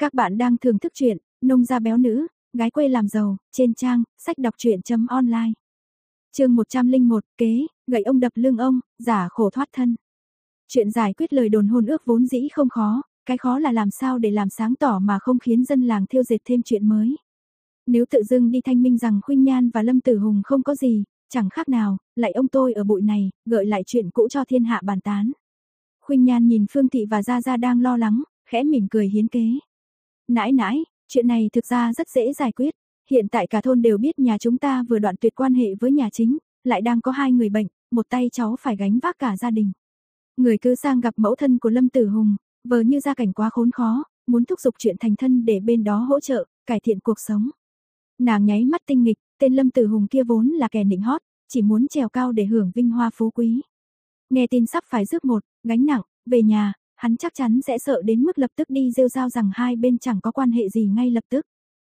Các bạn đang thưởng thức truyện Nông gia béo nữ, gái quê làm giàu trên trang sách đọc truyện.online. Chương 101, kế, gậy ông đập lưng ông, giả khổ thoát thân. Chuyện giải quyết lời đồn hôn ước vốn dĩ không khó, cái khó là làm sao để làm sáng tỏ mà không khiến dân làng thiêu dệt thêm chuyện mới. Nếu tự dưng đi thanh minh rằng Khuynh Nhan và Lâm Tử Hùng không có gì, chẳng khác nào, lại ông tôi ở bụi này, gợi lại chuyện cũ cho thiên hạ bàn tán. Khuynh Nhan nhìn Phương Thị và Gia Gia đang lo lắng, khẽ mỉm cười hiến kế. Nãi nãi, chuyện này thực ra rất dễ giải quyết. Hiện tại cả thôn đều biết nhà chúng ta vừa đoạn tuyệt quan hệ với nhà chính, lại đang có hai người bệnh, một tay cháu phải gánh vác cả gia đình. Người cứ sang gặp mẫu thân của Lâm Tử Hùng, vờ như gia cảnh quá khốn khó, muốn thúc giục chuyện thành thân để bên đó hỗ trợ, cải thiện cuộc sống. Nàng nháy mắt tinh nghịch, tên Lâm Tử Hùng kia vốn là kẻ nịnh hót, chỉ muốn trèo cao để hưởng vinh hoa phú quý. Nghe tin sắp phải rước một, gánh nặng, về nhà, hắn chắc chắn sẽ sợ đến mức lập tức đi rêu rao rằng hai bên chẳng có quan hệ gì ngay lập tức.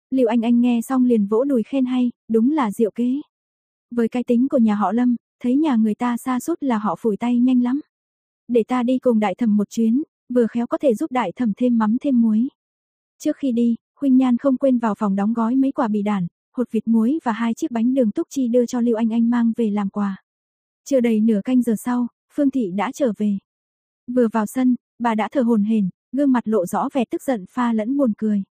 Liệu Anh Anh nghe xong liền vỗ đùi khen hay, đúng là diệu kế. Với cái tính của nhà họ Lâm, thấy nhà người ta xa sút là họ phủi tay nhanh lắm. Để ta đi cùng đại thẩm một chuyến, vừa khéo có thể giúp đại thẩm thêm mắm thêm muối. Trước khi đi, Huynh Nhan không quên vào phòng đóng gói mấy quả bì đản, hột vịt muối và hai chiếc bánh đường túc chi đưa cho Lưu Anh Anh mang về làm quà. Chưa đầy nửa canh giờ sau, Phương Thị đã trở về. Vừa vào sân, bà đã thở hồn hển, gương mặt lộ rõ vẻ tức giận pha lẫn buồn cười.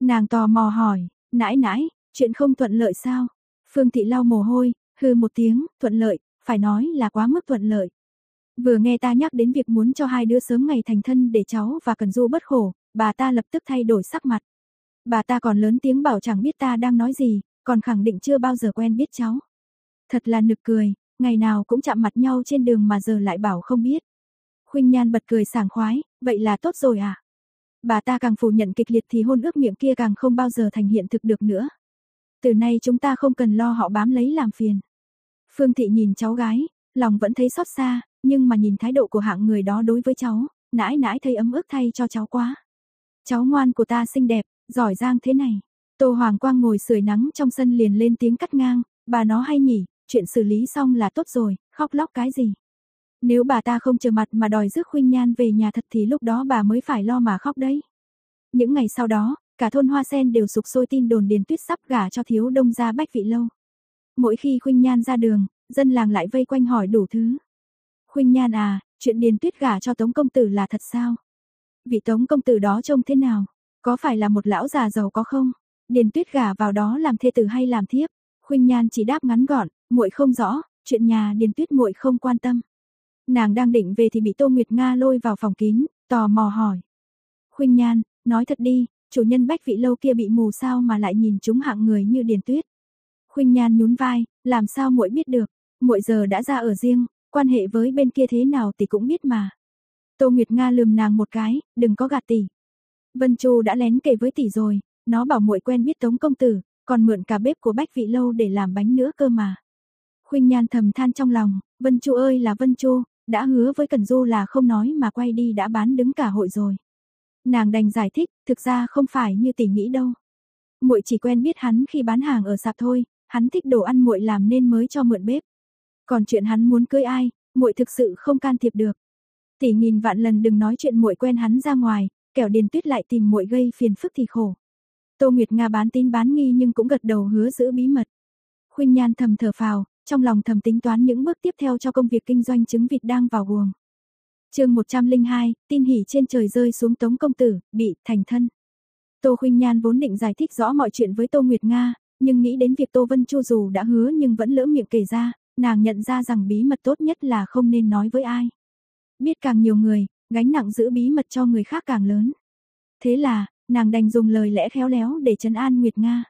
Nàng tò mò hỏi, nãi nãi, chuyện không thuận lợi sao? Phương Thị lau mồ hôi, hư một tiếng, thuận lợi, phải nói là quá mức thuận lợi. Vừa nghe ta nhắc đến việc muốn cho hai đứa sớm ngày thành thân để cháu và Cần Du bất khổ, bà ta lập tức thay đổi sắc mặt. Bà ta còn lớn tiếng bảo chẳng biết ta đang nói gì, còn khẳng định chưa bao giờ quen biết cháu. Thật là nực cười, ngày nào cũng chạm mặt nhau trên đường mà giờ lại bảo không biết. Khuynh Nhan bật cười sảng khoái, vậy là tốt rồi à? Bà ta càng phủ nhận kịch liệt thì hôn ước miệng kia càng không bao giờ thành hiện thực được nữa. Từ nay chúng ta không cần lo họ bám lấy làm phiền. Phương Thị nhìn cháu gái, lòng vẫn thấy xót xa, nhưng mà nhìn thái độ của hạng người đó đối với cháu, nãi nãi thấy ấm ức thay cho cháu quá. Cháu ngoan của ta xinh đẹp, giỏi giang thế này. Tô Hoàng Quang ngồi sưởi nắng trong sân liền lên tiếng cắt ngang, bà nó hay nhỉ, chuyện xử lý xong là tốt rồi, khóc lóc cái gì. Nếu bà ta không chờ mặt mà đòi rước Khuynh Nhan về nhà thật thì lúc đó bà mới phải lo mà khóc đấy. Những ngày sau đó, cả thôn Hoa Sen đều sục sôi tin đồn Điền Tuyết sắp gả cho thiếu đông gia Bách Vị Lâu. Mỗi khi Khuynh Nhan ra đường, dân làng lại vây quanh hỏi đủ thứ. Khuynh Nhan à, chuyện Điền Tuyết gả cho Tống công tử là thật sao? Vị Tống công tử đó trông thế nào? Có phải là một lão già giàu có không? Điền Tuyết gả vào đó làm thê tử hay làm thiếp? Khuynh Nhan chỉ đáp ngắn gọn, muội không rõ, chuyện nhà Điền Tuyết muội không quan tâm. Nàng đang định về thì bị Tô Nguyệt Nga lôi vào phòng kín, tò mò hỏi. Khuynh Nhan, nói thật đi, chủ nhân bách vị lâu kia bị mù sao mà lại nhìn chúng hạng người như Điền Tuyết. Khuynh Nhan nhún vai, làm sao muội biết được, muội giờ đã ra ở riêng, quan hệ với bên kia thế nào thì cũng biết mà. Tô Nguyệt Nga lườm nàng một cái, đừng có gạt tỷ. Vân Chu đã lén kể với tỷ rồi, nó bảo muội quen biết Tống công tử, còn mượn cả bếp của Bách Vị lâu để làm bánh nữa cơ mà. Khuynh Nhan thầm than trong lòng, Vân Chu ơi là Vân Chu, đã hứa với Cần Du là không nói mà quay đi đã bán đứng cả hội rồi. Nàng đành giải thích, thực ra không phải như tỷ nghĩ đâu. Muội chỉ quen biết hắn khi bán hàng ở sạp thôi, hắn thích đồ ăn muội làm nên mới cho mượn bếp. Còn chuyện hắn muốn cưới ai, muội thực sự không can thiệp được. Tỷ nghìn vạn lần đừng nói chuyện muội quen hắn ra ngoài, kẻo Điền Tuyết lại tìm muội gây phiền phức thì khổ. Tô Nguyệt Nga bán tin bán nghi nhưng cũng gật đầu hứa giữ bí mật. Khuynh Nhan thầm thở phào, trong lòng thầm tính toán những bước tiếp theo cho công việc kinh doanh trứng vịt đang vào guồng. Chương 102, tin hỉ trên trời rơi xuống Tống công tử, bị thành thân. Tô Khuynh Nhan vốn định giải thích rõ mọi chuyện với Tô Nguyệt Nga, nhưng nghĩ đến việc Tô Vân Chu dù đã hứa nhưng vẫn lỡ miệng kể ra, nàng nhận ra rằng bí mật tốt nhất là không nên nói với ai. Biết càng nhiều người, gánh nặng giữ bí mật cho người khác càng lớn. Thế là, nàng đành dùng lời lẽ khéo léo để trấn an Nguyệt Nga.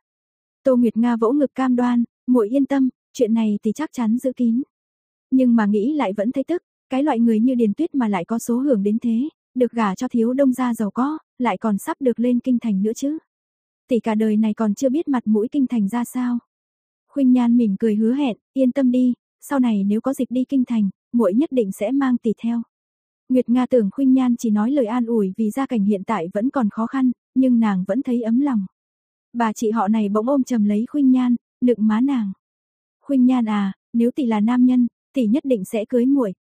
Tô Nguyệt Nga vỗ ngực cam đoan, muội yên tâm, chuyện này thì chắc chắn giữ kín. Nhưng mà nghĩ lại vẫn thấy tức, cái loại người như Điền Tuyết mà lại có số hưởng đến thế, được gả cho thiếu đông gia giàu có, lại còn sắp được lên kinh thành nữa chứ. Tỷ cả đời này còn chưa biết mặt mũi kinh thành ra sao. Khuynh Nhan mỉm cười hứa hẹn, yên tâm đi, sau này nếu có dịp đi kinh thành, muội nhất định sẽ mang tỷ theo. Nguyệt Nga tưởng Khuynh Nhan chỉ nói lời an ủi vì gia cảnh hiện tại vẫn còn khó khăn, nhưng nàng vẫn thấy ấm lòng. Bà chị họ này bỗng ôm chầm lấy Khuynh Nhan, nựng má nàng. Khuynh Nhan à, nếu tỷ là nam nhân, tỷ nhất định sẽ cưới muội.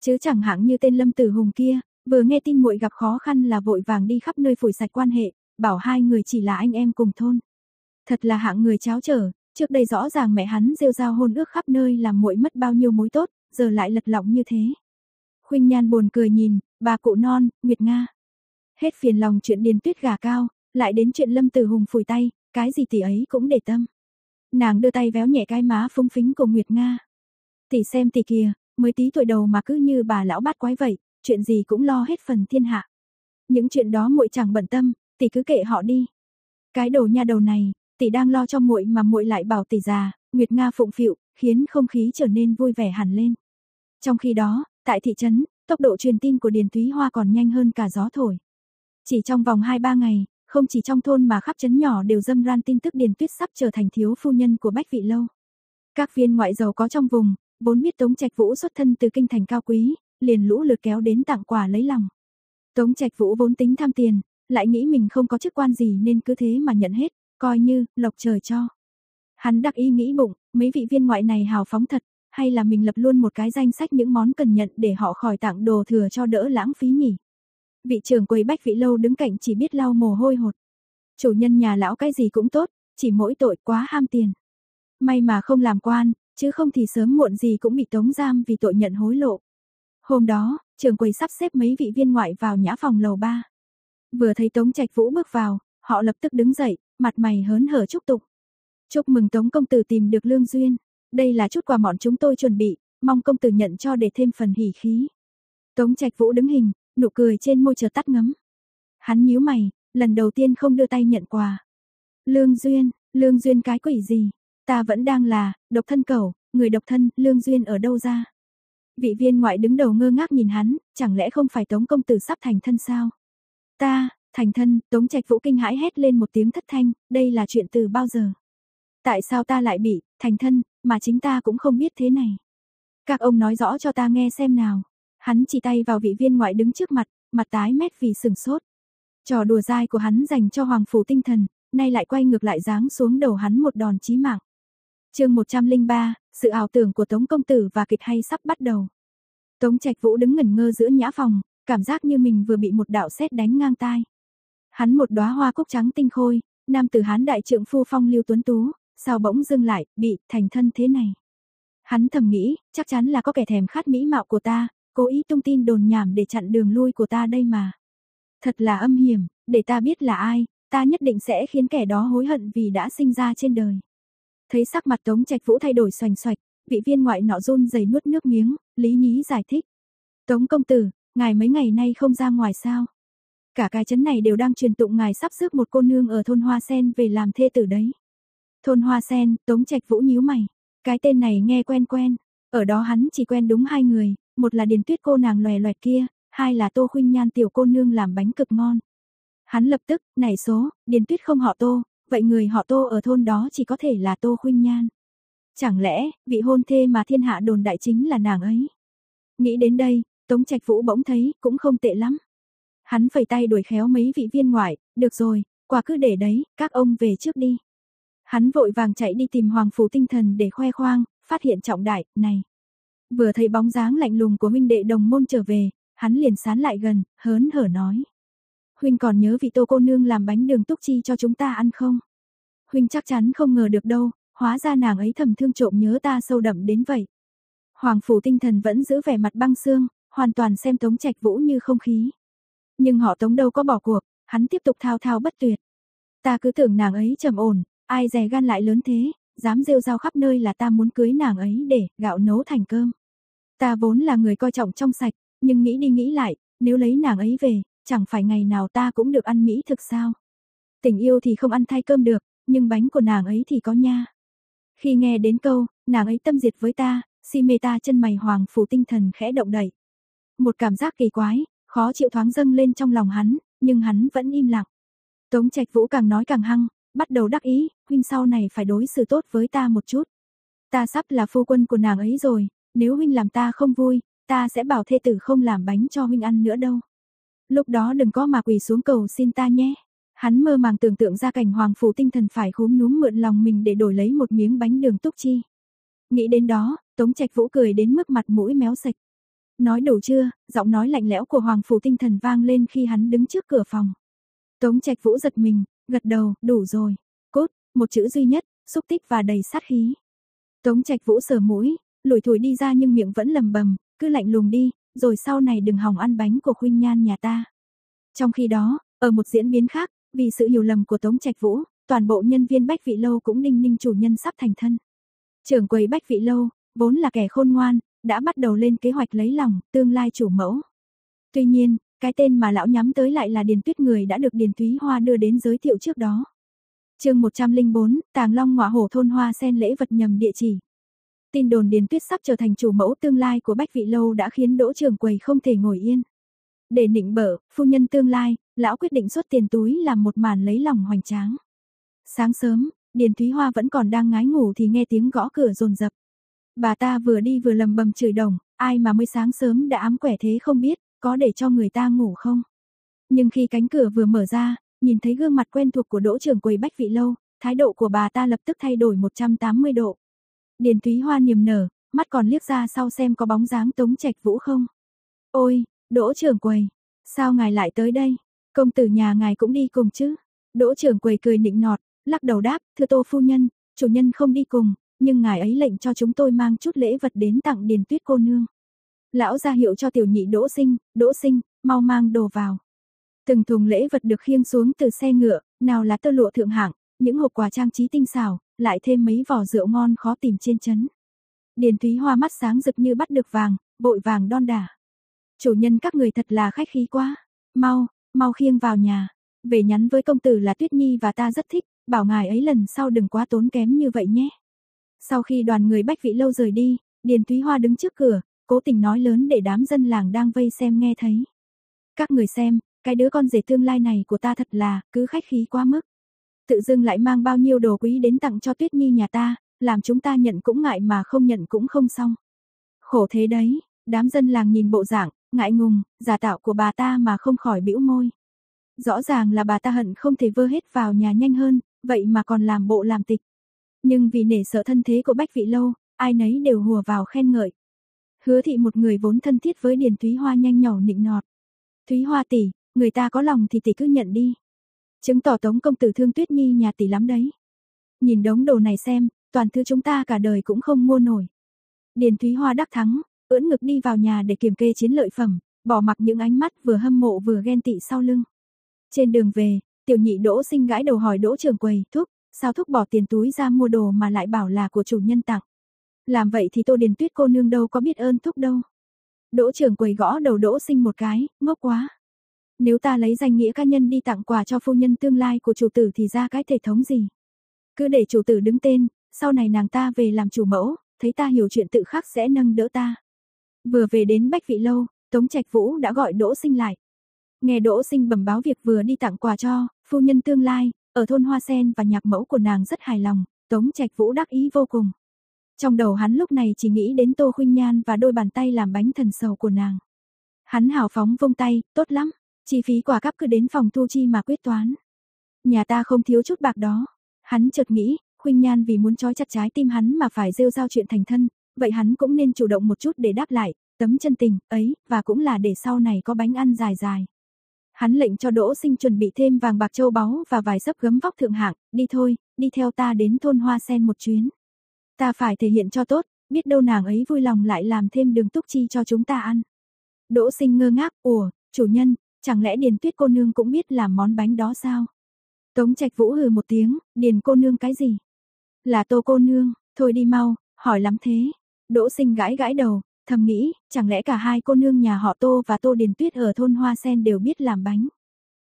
Chứ chẳng hạn như tên Lâm Tử Hùng kia, vừa nghe tin muội gặp khó khăn là vội vàng đi khắp nơi phủi sạch quan hệ, bảo hai người chỉ là anh em cùng thôn. Thật là hạng người cháo trở, trước đây rõ ràng mẹ hắn rêu rao hôn ước khắp nơi làm muội mất bao nhiêu mối tốt, giờ lại lật lọng như thế. Khuynh Nhan buồn cười nhìn, bà cụ non, Nguyệt Nga. Hết phiền lòng chuyện điền tuyết gà cao, lại đến chuyện Lâm Tử Hùng phủi tay, cái gì tỷ ấy cũng để tâm. Nàng đưa tay véo nhẹ cái má phúng phính của Nguyệt Nga. Tỷ xem tỷ kìa, mới tí tuổi đầu mà cứ như bà lão bát quái vậy, chuyện gì cũng lo hết phần thiên hạ. Những chuyện đó muội chẳng bận tâm, tỷ cứ kệ họ đi. Cái đầu nha đầu này, tỷ đang lo cho muội mà muội lại bảo tỷ già, Nguyệt Nga phụng phịu, khiến không khí trở nên vui vẻ hẳn lên. Trong khi đó, tại thị trấn, tốc độ truyền tin của Điền Thúy Hoa còn nhanh hơn cả gió thổi. Chỉ trong vòng 2-3 ngày, không chỉ trong thôn mà khắp chấn nhỏ đều dâm ran tin tức Điền Tuyết sắp trở thành thiếu phu nhân của Bách Vị Lâu. Các viên ngoại giàu có trong vùng, vốn biết Tống Trạch Vũ xuất thân từ kinh thành cao quý, liền lũ lượt kéo đến tặng quà lấy lòng. Tống Trạch Vũ vốn tính tham tiền, lại nghĩ mình không có chức quan gì nên cứ thế mà nhận hết, coi như lộc trời cho. Hắn đặc ý nghĩ bụng, mấy vị viên ngoại này hào phóng thật, hay là mình lập luôn một cái danh sách những món cần nhận để họ khỏi tặng đồ thừa cho đỡ lãng phí nhỉ. Vị trưởng quầy bách vị lâu đứng cạnh chỉ biết lau mồ hôi hột. Chủ nhân nhà lão cái gì cũng tốt, chỉ mỗi tội quá ham tiền. May mà không làm quan, chứ không thì sớm muộn gì cũng bị tống giam vì tội nhận hối lộ. Hôm đó, trưởng quầy sắp xếp mấy vị viên ngoại vào nhã phòng lầu ba. Vừa thấy Tống Trạch Vũ bước vào, họ lập tức đứng dậy, mặt mày hớn hở chúc tụng. Chúc mừng Tống công tử tìm được lương duyên, đây là chút quà mọn chúng tôi chuẩn bị, mong công tử nhận cho để thêm phần hỉ khí. Tống Trạch Vũ đứng hình, nụ cười trên môi chợt tắt ngấm. Hắn nhíu mày, lần đầu tiên không đưa tay nhận quà. Lương duyên, lương duyên cái quỷ gì? Ta vẫn đang là độc thân cẩu, người độc thân, lương duyên ở đâu ra? Vị viên ngoại đứng đầu ngơ ngác nhìn hắn, chẳng lẽ không phải Tống công tử sắp thành thân sao? Ta, thành thân, Tống Trạch Vũ kinh hãi hét lên một tiếng thất thanh, đây là chuyện từ bao giờ? Tại sao ta lại bị thành thân, mà chính ta cũng không biết thế này? Các ông nói rõ cho ta nghe xem nào. Hắn chỉ tay vào vị viên ngoại đứng trước mặt, mặt tái mét vì sừng sốt. Trò đùa dai của hắn dành cho hoàng phủ tinh thần, nay lại quay ngược lại giáng xuống đầu hắn một đòn chí mạng. Chương 103, sự ảo tưởng của Tống công tử và kịch hay sắp bắt đầu. Tống Trạch Vũ đứng ngẩn ngơ giữa nhã phòng, cảm giác như mình vừa bị một đạo sét đánh ngang tai. Hắn một đóa hoa cúc trắng tinh khôi, nam tử hán đại trượng phu phong lưu tuấn tú, sao bỗng dưng lại bị thành thân thế này. Hắn thầm nghĩ, chắc chắn là có kẻ thèm khát mỹ mạo của ta, cố ý tung tin đồn nhảm để chặn đường lui của ta đây mà. Thật là âm hiểm, để ta biết là ai, ta nhất định sẽ khiến kẻ đó hối hận vì đã sinh ra trên đời. Thấy sắc mặt Tống Trạch Vũ thay đổi xoành xoạch, vị viên ngoại nọ run rẩy nuốt nước miếng, Lý Nhí giải thích. Tống công tử, ngài mấy ngày nay không ra ngoài sao? Cả cái chấn này đều đang truyền tụng ngài sắp rước một cô nương ở thôn Hoa Sen về làm thê tử đấy. Thôn Hoa Sen, Tống Trạch Vũ nhíu mày. Cái tên này nghe quen quen, ở đó hắn chỉ quen đúng hai người, một là Điền Tuyết cô nàng loè loẹt kia, hai là Tô Khuynh Nhan tiểu cô nương làm bánh cực ngon. Hắn lập tức, nảy số, Điền Tuyết không họ Tô, vậy người họ Tô ở thôn đó chỉ có thể là Tô Khuynh Nhan. Chẳng lẽ, vị hôn thê mà thiên hạ đồn đại chính là nàng ấy? Nghĩ đến đây, Tống Trạch Vũ bỗng thấy cũng không tệ lắm. Hắn phẩy tay đuổi khéo mấy vị viên ngoại, được rồi, quà cứ để đấy, các ông về trước đi. Hắn vội vàng chạy đi tìm Hoàng Phủ Tinh Thần để khoe khoang, phát hiện trọng đại, này. Vừa thấy bóng dáng lạnh lùng của huynh đệ đồng môn trở về, hắn liền sán lại gần, hớn hở nói. Huynh còn nhớ vị tô cô nương làm bánh đường túc chi cho chúng ta ăn không? Huynh chắc chắn không ngờ được đâu, hóa ra nàng ấy thầm thương trộm nhớ ta sâu đậm đến vậy. Hoàng phủ tinh thần vẫn giữ vẻ mặt băng xương, hoàn toàn xem Tống Trạch Vũ như không khí. Nhưng họ Tống đâu có bỏ cuộc, hắn tiếp tục thao thao bất tuyệt. Ta cứ tưởng nàng ấy trầm ổn, ai dè gan lại lớn thế, dám rêu rao khắp nơi là ta muốn cưới nàng ấy để gạo nấu thành cơm. Ta vốn là người coi trọng trong sạch, nhưng nghĩ đi nghĩ lại, nếu lấy nàng ấy về, chẳng phải ngày nào ta cũng được ăn mỹ thực sao? Tình yêu thì không ăn thay cơm được, nhưng bánh của nàng ấy thì có nha. Khi nghe đến câu, nàng ấy tâm diệt với ta, si mê ta chân mày hoàng phủ tinh thần khẽ động đậy. Một cảm giác kỳ quái, khó chịu thoáng dâng lên trong lòng hắn, nhưng hắn vẫn im lặng. Tống Trạch Vũ càng nói càng hăng, bắt đầu đắc ý, huynh sau này phải đối xử tốt với ta một chút. Ta sắp là phu quân của nàng ấy rồi, nếu huynh làm ta không vui, ta sẽ bảo thê tử không làm bánh cho huynh ăn nữa đâu. Lúc đó đừng có mà quỳ xuống cầu xin ta nhé. Hắn mơ màng tưởng tượng ra cảnh hoàng phủ tinh thần phải khúm núm mượn lòng mình để đổi lấy một miếng bánh đường túc chi. Nghĩ đến đó, Tống Trạch Vũ cười đến mức mặt mũi méo sạch. Nói đủ chưa, giọng nói lạnh lẽo của hoàng phủ tinh thần vang lên khi hắn đứng trước cửa phòng. Tống Trạch Vũ giật mình, gật đầu, đủ rồi. Cốt, một chữ duy nhất, xúc tích và đầy sát khí. Tống Trạch Vũ sờ mũi, lủi thủi đi ra nhưng miệng vẫn lầm bầm, cứ lạnh lùng đi, rồi sau này đừng hòng ăn bánh của khuynh nhan nhà ta. Trong khi đó, ở một diễn biến khác, vì sự hiểu lầm của Tống Trạch Vũ, toàn bộ nhân viên Bách Vị Lâu cũng đinh ninh chủ nhân sắp thành thân. Trưởng quầy Bách Vị Lâu, vốn là kẻ khôn ngoan, đã bắt đầu lên kế hoạch lấy lòng tương lai chủ mẫu. Tuy nhiên, cái tên mà lão nhắm tới lại là Điền Tuyết người đã được Điền Thúy Hoa đưa đến giới thiệu trước đó. Chương 104, Tàng Long Ngọa Hổ thôn Hoa sen lễ vật nhầm địa chỉ. Tin đồn Điền Tuyết sắp trở thành chủ mẫu tương lai của Bách Vị Lâu đã khiến Đỗ Trường Quầy không thể ngồi yên. Để nịnh bợ, phu nhân tương lai, lão quyết định xuất tiền túi làm một màn lấy lòng hoành tráng. Sáng sớm, Điền Thúy Hoa vẫn còn đang ngái ngủ thì nghe tiếng gõ cửa rồn rập. Bà ta vừa đi vừa lầm bầm chửi đồng, ai mà mới sáng sớm đã ám quẻ thế không biết, có để cho người ta ngủ không? Nhưng khi cánh cửa vừa mở ra, nhìn thấy gương mặt quen thuộc của Đỗ trưởng quầy Bách Vị Lâu, thái độ của bà ta lập tức thay đổi 180 độ. Điền Thúy Hoa niềm nở, mắt còn liếc ra sau xem có bóng dáng Tống Trạch Vũ không. Ôi, Đỗ trưởng quầy, sao ngài lại tới đây? Công tử nhà ngài cũng đi cùng chứ? Đỗ trưởng quầy cười nịnh nọt, lắc đầu đáp, thưa tô phu nhân, chủ nhân không đi cùng, nhưng ngài ấy lệnh cho chúng tôi mang chút lễ vật đến tặng Điền Tuyết cô nương. Lão ra hiệu cho tiểu nhị Đỗ Sinh, Đỗ Sinh, mau mang đồ vào. Từng thùng lễ vật được khiêng xuống từ xe ngựa, nào là tơ lụa thượng hạng, những hộp quà trang trí tinh xảo, lại thêm mấy vỏ rượu ngon khó tìm trên chấn. Điền Thúy Hoa mắt sáng rực như bắt được vàng, vội vàng đon đả. Chủ nhân các người thật là khách khí quá. Mau, mau khiêng vào nhà. Về nhắn với công tử là Tuyết Nhi và ta rất thích, bảo ngài ấy lần sau đừng quá tốn kém như vậy nhé. Sau khi đoàn người Bách Vị Lâu rời đi, Điền Thúy Hoa đứng trước cửa, cố tình nói lớn để đám dân làng đang vây xem nghe thấy. Các người xem, cái đứa con rể tương lai này của ta thật là, cứ khách khí quá mức. Tự dưng lại mang bao nhiêu đồ quý đến tặng cho Tuyết Nhi nhà ta, làm chúng ta nhận cũng ngại mà không nhận cũng không xong. Khổ thế đấy, đám dân làng nhìn bộ dạng, ngại ngùng, giả tạo của bà ta mà không khỏi bĩu môi. Rõ ràng là bà ta hận không thể vơ hết vào nhà nhanh hơn, vậy mà còn làm bộ làm tịch. Nhưng vì nể sợ thân thế của Bách Vị Lâu, ai nấy đều hùa vào khen ngợi. Hứa thị một người vốn thân thiết với Điền Thúy Hoa nhanh nhỏ nịnh nọt. Thúy Hoa tỷ, người ta có lòng thì tỷ cứ nhận đi. Chứng tỏ Tống công tử thương Tuyết Nhi nhà tỷ lắm đấy. Nhìn đống đồ này xem, toàn thứ chúng ta cả đời cũng không mua nổi. Điền Thúy Hoa đắc thắng, ưỡn ngực đi vào nhà để kiểm kê chiến lợi phẩm, bỏ mặc những ánh mắt vừa hâm mộ vừa ghen tị sau lưng. Trên đường về, tiểu nhị Đỗ Sinh gãi đầu hỏi Đỗ trường quầy, "Thúc, sao thúc bỏ tiền túi ra mua đồ mà lại bảo là của chủ nhân tặng?" Làm vậy thì Tô Điền Tuyết cô nương đâu có biết ơn thúc đâu. Đỗ trường quầy gõ đầu Đỗ Sinh một cái, ngốc quá. Nếu ta lấy danh nghĩa cá nhân đi tặng quà cho phu nhân tương lai của chủ tử thì ra cái thể thống gì? Cứ để chủ tử đứng tên, sau này nàng ta về làm chủ mẫu, thấy ta hiểu chuyện tự khắc sẽ nâng đỡ ta. Vừa về đến Bách Vị Lâu, Tống Trạch Vũ đã gọi Đỗ Sinh lại. Nghe Đỗ Sinh bẩm báo việc vừa đi tặng quà cho phu nhân tương lai, ở thôn Hoa Sen và nhạc mẫu của nàng rất hài lòng, Tống Trạch Vũ đắc ý vô cùng. Trong đầu hắn lúc này chỉ nghĩ đến Tô Khuynh Nhan và đôi bàn tay làm bánh thần sầu của nàng. Hắn hào phóng vung tay, tốt lắm, chi phí quả cắp cứ đến phòng thu chi mà quyết toán. Nhà ta không thiếu chút bạc đó. Hắn chợt nghĩ, Khuynh Nhan vì muốn trói chặt trái tim hắn mà phải rêu giao chuyện thành thân, vậy hắn cũng nên chủ động một chút để đáp lại, tấm chân tình ấy, và cũng là để sau này có bánh ăn dài dài. Hắn lệnh cho Đỗ Sinh chuẩn bị thêm vàng bạc châu báu và vài sấp gấm vóc thượng hạng, đi thôi, đi theo ta đến thôn Hoa Sen một chuyến. Ta phải thể hiện cho tốt, biết đâu nàng ấy vui lòng lại làm thêm đường túc chi cho chúng ta ăn. Đỗ Sinh ngơ ngác, ủa, chủ nhân, chẳng lẽ Điền Tuyết cô nương cũng biết làm món bánh đó sao? Tống Trạch Vũ hừ một tiếng, Điền cô nương cái gì? Là Tô cô nương, thôi đi mau, hỏi lắm thế. Đỗ Sinh gãi gãi đầu, thầm nghĩ, chẳng lẽ cả hai cô nương nhà họ Tô và Tô Điền Tuyết ở thôn Hoa Sen đều biết làm bánh.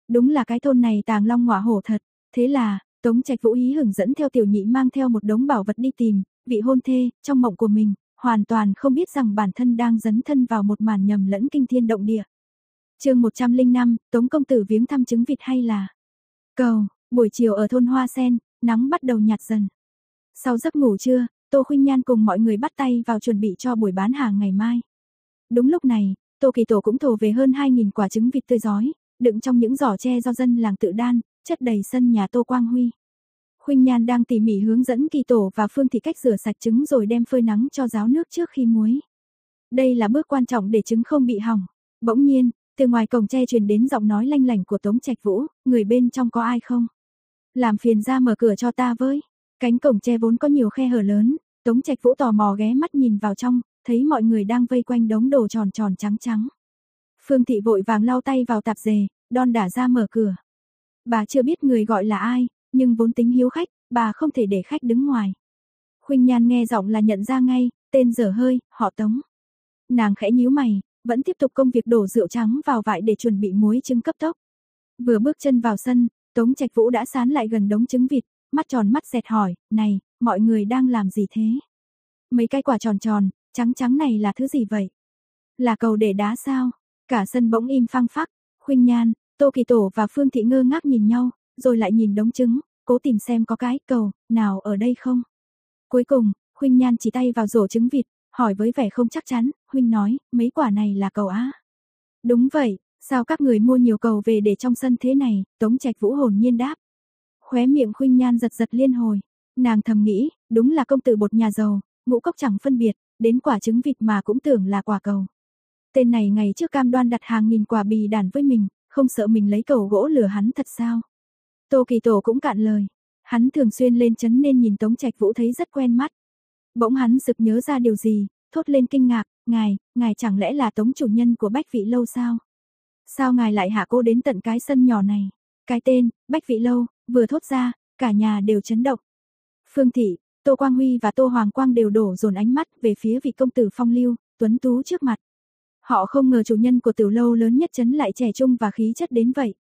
Đúng là cái thôn này tàng long ngọa hổ thật, thế là, Tống Trạch Vũ ý hưởng dẫn theo tiểu nhị mang theo một đống bảo vật đi tìm, vị hôn thê, trong mộng của mình, hoàn toàn không biết rằng bản thân đang dấn thân vào một màn nhầm lẫn kinh thiên động địa chương 105, Tống Công Tử viếng thăm trứng vịt hay là cầu, buổi chiều ở thôn Hoa Sen, nắng bắt đầu nhạt dần. Sau giấc ngủ trưa, Tô Khuynh Nhan cùng mọi người bắt tay vào chuẩn bị cho buổi bán hàng ngày mai. Đúng lúc này, Tô Kỳ Tổ cũng thổ về hơn 2.000 quả trứng vịt tươi giói, đựng trong những giỏ tre do dân làng tự đan, chất đầy sân nhà Tô Quang Huy. Khuynh Nhan đang tỉ mỉ hướng dẫn Kỳ Tổ và Phương Thị cách rửa sạch trứng rồi đem phơi nắng cho ráo nước trước khi muối. Đây là bước quan trọng để trứng không bị hỏng. Bỗng nhiên, từ ngoài cổng tre truyền đến giọng nói lanh lảnh của Tống Trạch Vũ, người bên trong có ai không? Làm phiền ra mở cửa cho ta với. Cánh cổng tre vốn có nhiều khe hở lớn, Tống Trạch Vũ tò mò ghé mắt nhìn vào trong, thấy mọi người đang vây quanh đống đồ tròn tròn trắng trắng. Phương Thị vội vàng lau tay vào tạp dề, đon đả ra mở cửa. Bà chưa biết người gọi là ai, nhưng vốn tính hiếu khách, bà không thể để khách đứng ngoài. Khuynh Nhan nghe giọng là nhận ra ngay, tên dở hơi, họ Tống. Nàng khẽ nhíu mày, vẫn tiếp tục công việc đổ rượu trắng vào vại để chuẩn bị muối trứng cấp tốc. Vừa bước chân vào sân, Tống Trạch Vũ đã sán lại gần đống trứng vịt, mắt tròn mắt dẹt hỏi, này, mọi người đang làm gì thế? Mấy cái quả tròn tròn, trắng trắng này là thứ gì vậy? Là cầu để đá sao? Cả sân bỗng im phăng phắc, khuyên Nhan, Tô Kỳ Tổ và Phương Thị ngơ ngác nhìn nhau, rồi lại nhìn đống trứng, cố tìm xem có cái cầu nào ở đây không. Cuối cùng, khuyên Nhan chỉ tay vào rổ trứng vịt, hỏi với vẻ không chắc chắn, huynh nói, mấy quả này là cầu á. Đúng vậy, sao các người mua nhiều cầu về để trong sân thế này, Tống Trạch Vũ hồn nhiên đáp. Khóe miệng Khuynh Nhan giật giật liên hồi, nàng thầm nghĩ, đúng là công tử bột nhà giàu, ngũ cốc chẳng phân biệt, đến quả trứng vịt mà cũng tưởng là quả cầu. Tên này ngày trước cam đoan đặt hàng nghìn quả bì đàn với mình, không sợ mình lấy cầu gỗ lừa hắn thật sao? Tô Kỳ Tổ cũng cạn lời, hắn thường xuyên lên chấn nên nhìn Tống Trạch Vũ thấy rất quen mắt. Bỗng hắn sực nhớ ra điều gì, thốt lên kinh ngạc, ngài, ngài chẳng lẽ là tống chủ nhân của Bách Vị Lâu sao? Sao ngài lại hạ cô đến tận cái sân nhỏ này? Cái tên, Bách Vị Lâu, vừa thốt ra, cả nhà đều chấn động. Phương Thị, Tô Quang Huy và Tô Hoàng Quang đều đổ dồn ánh mắt về phía vị công tử phong lưu, tuấn tú trước mặt. Họ không ngờ chủ nhân của tiểu lâu lớn nhất chấn lại trẻ trung và khí chất đến vậy.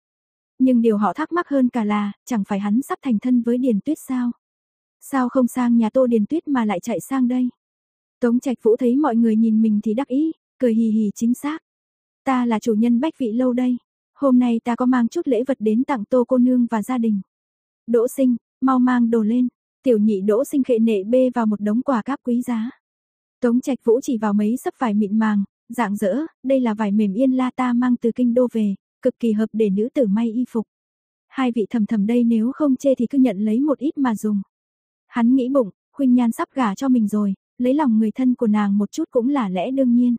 Nhưng điều họ thắc mắc hơn cả là, chẳng phải hắn sắp thành thân với Điền Tuyết sao? Sao không sang nhà Tô Điền Tuyết mà lại chạy sang đây? Tống Trạch Vũ thấy mọi người nhìn mình thì đắc ý, cười hì hì chính xác. Ta là chủ nhân bách vị lâu đây. Hôm nay ta có mang chút lễ vật đến tặng Tô cô nương và gia đình. Đỗ sinh, mau mang đồ lên. Tiểu nhị đỗ sinh khệ nệ bê vào một đống quà cáp quý giá. Tống Trạch Vũ chỉ vào mấy sấp vải mịn màng, dạng dỡ, đây là vải mềm yên la ta mang từ kinh đô về, cực kỳ hợp để nữ tử may y phục. Hai vị thầm thầm đây nếu không chê thì cứ nhận lấy một ít mà dùng. Hắn nghĩ bụng, Khuynh Nhan sắp gả cho mình rồi, lấy lòng người thân của nàng một chút cũng là lẽ đương nhiên.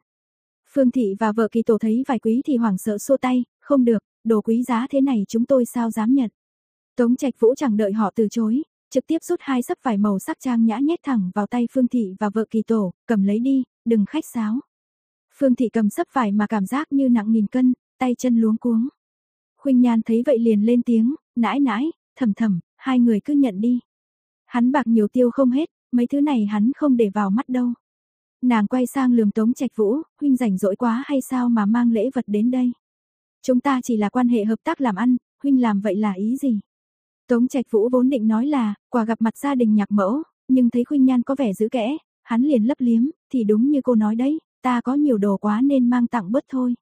Phương Thị và vợ kỳ tổ thấy vài quý thì hoảng sợ xua tay, không được, đồ quý giá thế này chúng tôi sao dám nhận. Tống Trạch Vũ chẳng đợi họ từ chối, trực tiếp rút hai sấp vải màu sắc trang nhã nhét thẳng vào tay Phương Thị và vợ kỳ tổ, cầm lấy đi, đừng khách sáo. Phương Thị cầm sấp vải mà cảm giác như nặng nghìn cân, tay chân luống cuống. Khuynh Nhan thấy vậy liền lên tiếng, nãi nãi, thầm thầm, hai người cứ nhận đi. Hắn bạc nhiều tiêu không hết, mấy thứ này hắn không để vào mắt đâu. Nàng quay sang lườm Tống Trạch Vũ, huynh rảnh rỗi quá hay sao mà mang lễ vật đến đây? Chúng ta chỉ là quan hệ hợp tác làm ăn, huynh làm vậy là ý gì? Tống Trạch Vũ vốn định nói là, quà gặp mặt gia đình nhạc mẫu, nhưng thấy Khuynh Nhan có vẻ giữ kẽ, hắn liền lấp liếm, thì đúng như cô nói đấy, ta có nhiều đồ quá nên mang tặng bớt thôi.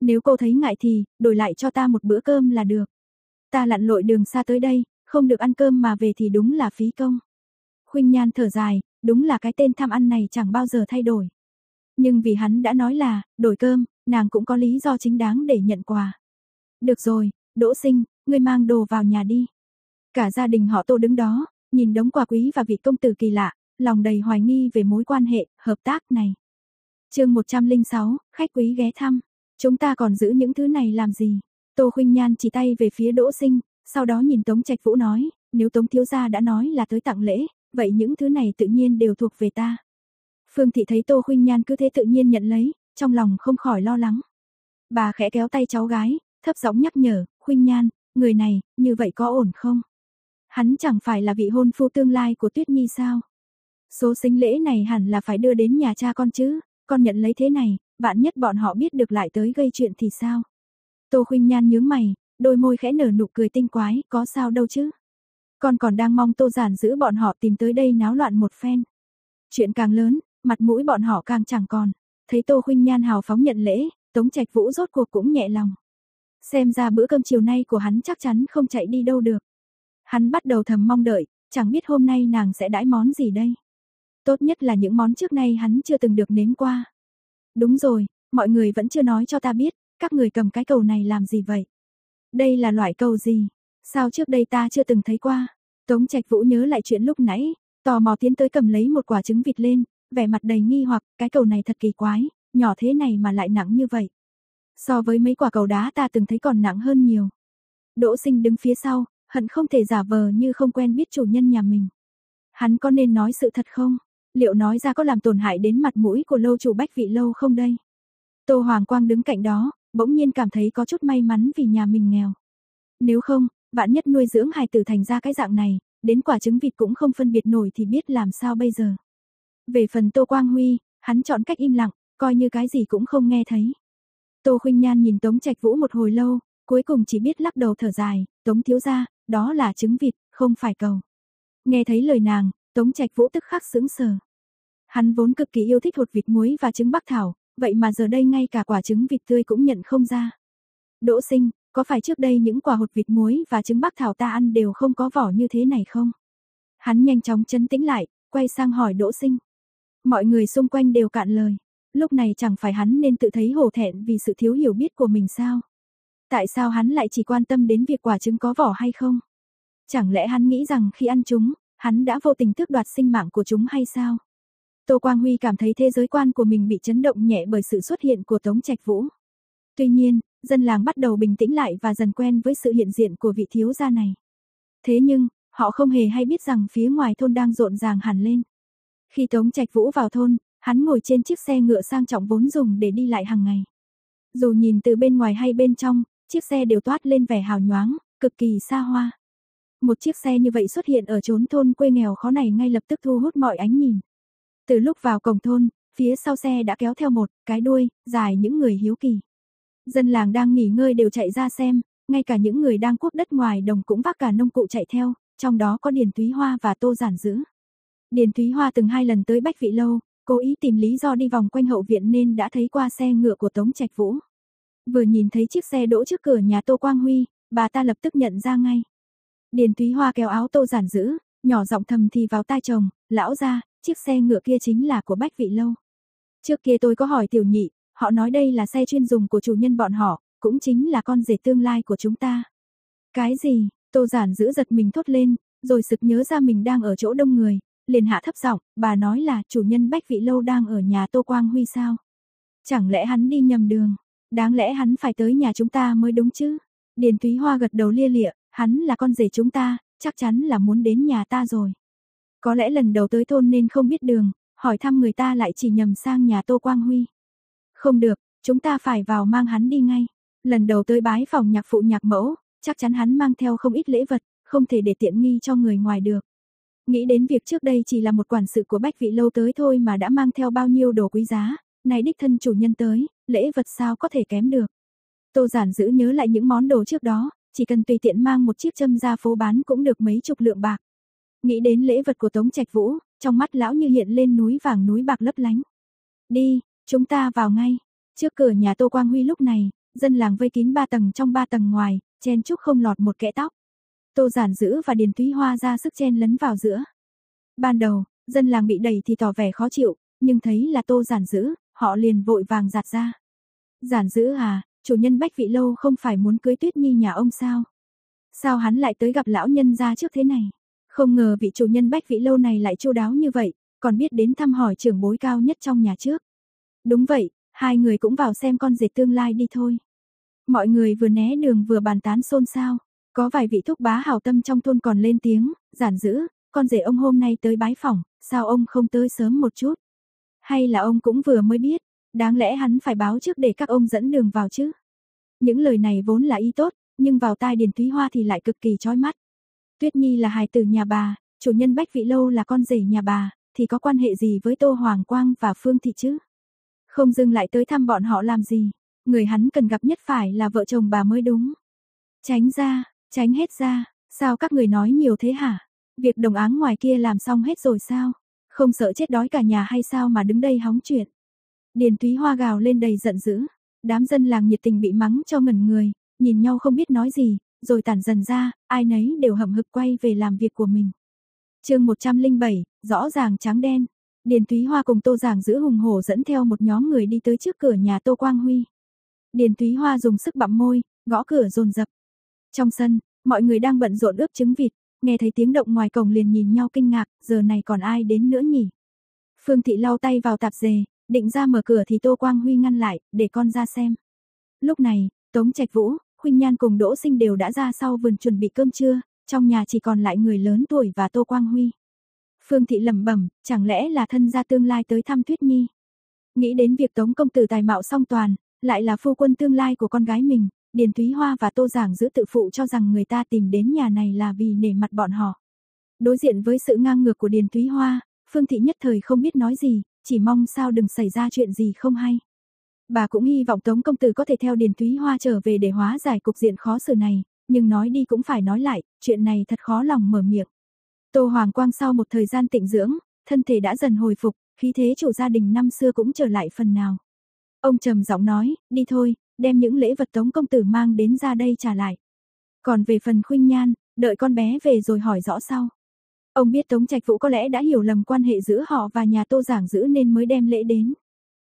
Nếu cô thấy ngại thì, đổi lại cho ta một bữa cơm là được. Ta lặn lội đường xa tới đây, không được ăn cơm mà về thì đúng là phí công. Khuynh Nhan thở dài, đúng là cái tên tham ăn này chẳng bao giờ thay đổi. Nhưng vì hắn đã nói là, đổi cơm, nàng cũng có lý do chính đáng để nhận quà. Được rồi, Đỗ Sinh, ngươi mang đồ vào nhà đi. Cả gia đình họ Tô đứng đó, nhìn đống quà quý và vị công tử kỳ lạ, lòng đầy hoài nghi về mối quan hệ, hợp tác này. chương 106, khách quý ghé thăm. Chúng ta còn giữ những thứ này làm gì? Tô Khuynh Nhan chỉ tay về phía Đỗ Sinh, sau đó nhìn Tống Trạch Vũ nói, nếu Tống Thiếu Gia đã nói là tới tặng lễ, vậy những thứ này tự nhiên đều thuộc về ta. Phương Thị thấy Tô Khuynh Nhan cứ thế tự nhiên nhận lấy, trong lòng không khỏi lo lắng. Bà khẽ kéo tay cháu gái, thấp giọng nhắc nhở, Khuynh Nhan, người này, như vậy có ổn không? Hắn chẳng phải là vị hôn phu tương lai của Tuyết Nhi sao? Số sinh lễ này hẳn là phải đưa đến nhà cha con chứ, con nhận lấy thế này, vạn nhất bọn họ biết được lại tới gây chuyện thì sao? Tô Khuynh Nhan nhướng mày, đôi môi khẽ nở nụ cười tinh quái, có sao đâu chứ? Con còn đang mong Tô Giản giữ bọn họ tìm tới đây náo loạn một phen. Chuyện càng lớn, mặt mũi bọn họ càng chẳng còn. Thấy Tô Khuynh Nhan hào phóng nhận lễ, Tống Trạch Vũ rốt cuộc cũng nhẹ lòng. Xem ra bữa cơm chiều nay của hắn chắc chắn không chạy đi đâu được. Hắn bắt đầu thầm mong đợi, chẳng biết hôm nay nàng sẽ đãi món gì đây. Tốt nhất là những món trước nay hắn chưa từng được nếm qua. Đúng rồi, mọi người vẫn chưa nói cho ta biết, các người cầm cái cầu này làm gì vậy? Đây là loại cầu gì? Sao trước đây ta chưa từng thấy qua? Tống Trạch Vũ nhớ lại chuyện lúc nãy, tò mò tiến tới cầm lấy một quả trứng vịt lên, vẻ mặt đầy nghi hoặc, cái cầu này thật kỳ quái, nhỏ thế này mà lại nặng như vậy. So với mấy quả cầu đá ta từng thấy còn nặng hơn nhiều. Đỗ sinh đứng phía sau, hận không thể giả vờ như không quen biết chủ nhân nhà mình. Hắn có nên nói sự thật không? Liệu nói ra có làm tổn hại đến mặt mũi của lâu chủ bách vị lâu không đây? Tô Hoàng Quang đứng cạnh đó, bỗng nhiên cảm thấy có chút may mắn vì nhà mình nghèo. Nếu không, vạn nhất nuôi dưỡng hài tử thành ra cái dạng này, đến quả trứng vịt cũng không phân biệt nổi thì biết làm sao bây giờ. Về phần Tô Quang Huy, hắn chọn cách im lặng, coi như cái gì cũng không nghe thấy. Tô Khuynh Nhan nhìn Tống Trạch Vũ một hồi lâu, cuối cùng chỉ biết lắc đầu thở dài, Tống thiếu gia, đó là trứng vịt, không phải cầu. Nghe thấy lời nàng, Tống Trạch Vũ tức khắc sững sờ. Hắn vốn cực kỳ yêu thích hột vịt muối và trứng bắc thảo, vậy mà giờ đây ngay cả quả trứng vịt tươi cũng nhận không ra. Đỗ Sinh, có phải trước đây những quả hột vịt muối và trứng bắc thảo ta ăn đều không có vỏ như thế này không? Hắn nhanh chóng chấn tĩnh lại, quay sang hỏi Đỗ Sinh. Mọi người xung quanh đều cạn lời. Lúc này chẳng phải hắn nên tự thấy hổ thẹn vì sự thiếu hiểu biết của mình sao? Tại sao hắn lại chỉ quan tâm đến việc quả trứng có vỏ hay không? Chẳng lẽ hắn nghĩ rằng khi ăn chúng, hắn đã vô tình tước đoạt sinh mạng của chúng hay sao? Tô Quang Huy cảm thấy thế giới quan của mình bị chấn động nhẹ bởi sự xuất hiện của Tống Trạch Vũ. Tuy nhiên, dân làng bắt đầu bình tĩnh lại và dần quen với sự hiện diện của vị thiếu gia này. Thế nhưng, họ không hề hay biết rằng phía ngoài thôn đang rộn ràng hẳn lên. Khi Tống Trạch Vũ vào thôn, hắn ngồi trên chiếc xe ngựa sang trọng vốn dùng để đi lại hàng ngày. Dù nhìn từ bên ngoài hay bên trong, chiếc xe đều toát lên vẻ hào nhoáng, cực kỳ xa hoa. Một chiếc xe như vậy xuất hiện ở chốn thôn quê nghèo khó này ngay lập tức thu hút mọi ánh nhìn. Từ lúc vào cổng thôn, phía sau xe đã kéo theo một cái đuôi, dài những người hiếu kỳ. Dân làng đang nghỉ ngơi đều chạy ra xem, ngay cả những người đang cuốc đất ngoài đồng cũng vác cả nông cụ chạy theo, trong đó có Điền Thúy Hoa và Tô Giản Dữ. Điền Thúy Hoa từng hai lần tới Bách Vị Lâu, cố ý tìm lý do đi vòng quanh hậu viện nên đã thấy qua xe ngựa của Tống Trạch Vũ. Vừa nhìn thấy chiếc xe đỗ trước cửa nhà Tô Quang Huy, bà ta lập tức nhận ra ngay. Điền Thúy Hoa kéo áo Tô Giản Dữ, nhỏ giọng thầm thì vào tai chồng, lão ra, chiếc xe ngựa kia chính là của Bách Vị Lâu. Trước kia tôi có hỏi tiểu nhị, họ nói đây là xe chuyên dùng của chủ nhân bọn họ, cũng chính là con rể tương lai của chúng ta. Cái gì? Tô giản giữ giật mình thốt lên, rồi sực nhớ ra mình đang ở chỗ đông người, liền hạ thấp giọng, bà nói là chủ nhân Bách Vị Lâu đang ở nhà Tô Quang Huy sao? Chẳng lẽ hắn đi nhầm đường? Đáng lẽ hắn phải tới nhà chúng ta mới đúng chứ? Điền Thúy Hoa gật đầu lia lịa, hắn là con rể chúng ta, chắc chắn là muốn đến nhà ta rồi. Có lẽ lần đầu tới thôn nên không biết đường, hỏi thăm người ta lại chỉ nhầm sang nhà Tô Quang Huy. Không được, chúng ta phải vào mang hắn đi ngay. Lần đầu tới bái phòng nhạc phụ nhạc mẫu, chắc chắn hắn mang theo không ít lễ vật, không thể để tiện nghi cho người ngoài được. Nghĩ đến việc trước đây chỉ là một quản sự của Bách Vị lâu tới thôi mà đã mang theo bao nhiêu đồ quý giá, này đích thân chủ nhân tới, lễ vật sao có thể kém được. Tô giản giữ nhớ lại những món đồ trước đó, chỉ cần tùy tiện mang một chiếc châm ra phố bán cũng được mấy chục lượng bạc. Nghĩ đến lễ vật của Tống Trạch Vũ, trong mắt lão như hiện lên núi vàng núi bạc lấp lánh. Đi, chúng ta vào ngay. Trước cửa nhà Tô Quang Huy lúc này, dân làng vây kín ba tầng trong ba tầng ngoài, chen chúc không lọt một kẽ tóc. Tô Giản Dữ và Điền Thúy Hoa ra sức chen lấn vào giữa. Ban đầu, dân làng bị đẩy thì tỏ vẻ khó chịu, nhưng thấy là Tô Giản Dữ, họ liền vội vàng giạt ra. Giản Dữ à, chủ nhân Bách Vị Lâu không phải muốn cưới Tuyết Nhi nhà ông sao? Sao hắn lại tới gặp lão nhân gia trước thế này? Không ngờ vị chủ nhân Bách Vị Lâu này lại chu đáo như vậy, còn biết đến thăm hỏi trưởng bối cao nhất trong nhà trước. Đúng vậy, hai người cũng vào xem con rể tương lai đi thôi. Mọi người vừa né đường vừa bàn tán xôn xao. Có vài vị thúc bá hảo tâm trong thôn còn lên tiếng, giản dữ, con rể ông hôm nay tới bái phỏng, sao ông không tới sớm một chút? Hay là ông cũng vừa mới biết, đáng lẽ hắn phải báo trước để các ông dẫn đường vào chứ? Những lời này vốn là ý tốt, nhưng vào tai Điền Thúy Hoa thì lại cực kỳ chói mắt. Tuyết Nhi là hài tử nhà bà, chủ nhân Bách Vị Lâu là con rể nhà bà, thì có quan hệ gì với Tô Hoàng Quang và Phương Thị chứ? Không dừng lại tới thăm bọn họ làm gì, người hắn cần gặp nhất phải là vợ chồng bà mới đúng. Tránh ra, tránh hết ra, sao các người nói nhiều thế hả? Việc đồng áng ngoài kia làm xong hết rồi sao? Không sợ chết đói cả nhà hay sao mà đứng đây hóng chuyện? Điền Túy Hoa gào lên đầy giận dữ, đám dân làng nhiệt tình bị mắng cho ngẩn người, nhìn nhau không biết nói gì, rồi tản dần ra, ai nấy đều hậm hực quay về làm việc của mình. chương 107, rõ ràng trắng đen. Điền Thúy Hoa cùng Tô Giảng giữ hùng hổ dẫn theo một nhóm người đi tới trước cửa nhà Tô Quang Huy. Điền Thúy Hoa dùng sức bặm môi, gõ cửa dồn dập. Trong sân, mọi người đang bận rộn ướp trứng vịt, nghe thấy tiếng động ngoài cổng liền nhìn nhau kinh ngạc, giờ này còn ai đến nữa nhỉ? Phương Thị lau tay vào tạp dề, định ra mở cửa thì Tô Quang Huy ngăn lại, để con ra xem. Lúc này, Tống Trạch Vũ, Khuynh Nhan cùng Đỗ Sinh đều đã ra sau vườn chuẩn bị cơm trưa, trong nhà chỉ còn lại người lớn tuổi và Tô Quang Huy. Phương Thị lẩm bẩm, chẳng lẽ là thân gia tương lai tới thăm Tuyết Nhi. Nghĩ đến việc Tống công tử tài mạo song toàn, lại là phu quân tương lai của con gái mình, Điền Thúy Hoa và Tô Giảng giữ tự phụ cho rằng người ta tìm đến nhà này là vì nể mặt bọn họ. Đối diện với sự ngang ngược của Điền Thúy Hoa, Phương Thị nhất thời không biết nói gì, chỉ mong sao đừng xảy ra chuyện gì không hay. Bà cũng hy vọng Tống công tử có thể theo Điền Thúy Hoa trở về để hóa giải cục diện khó xử này, nhưng nói đi cũng phải nói lại, chuyện này thật khó lòng mở miệng. Tô Hoàng Quang sau một thời gian tịnh dưỡng, thân thể đã dần hồi phục, khí thế chủ gia đình năm xưa cũng trở lại phần nào. Ông trầm giọng nói, đi thôi, đem những lễ vật Tống công tử mang đến ra đây trả lại. Còn về phần Khuynh Nhan, đợi con bé về rồi hỏi rõ sau. Ông biết Tống Trạch Vũ có lẽ đã hiểu lầm quan hệ giữa họ và nhà Tô Giảng giữ nên mới đem lễ đến.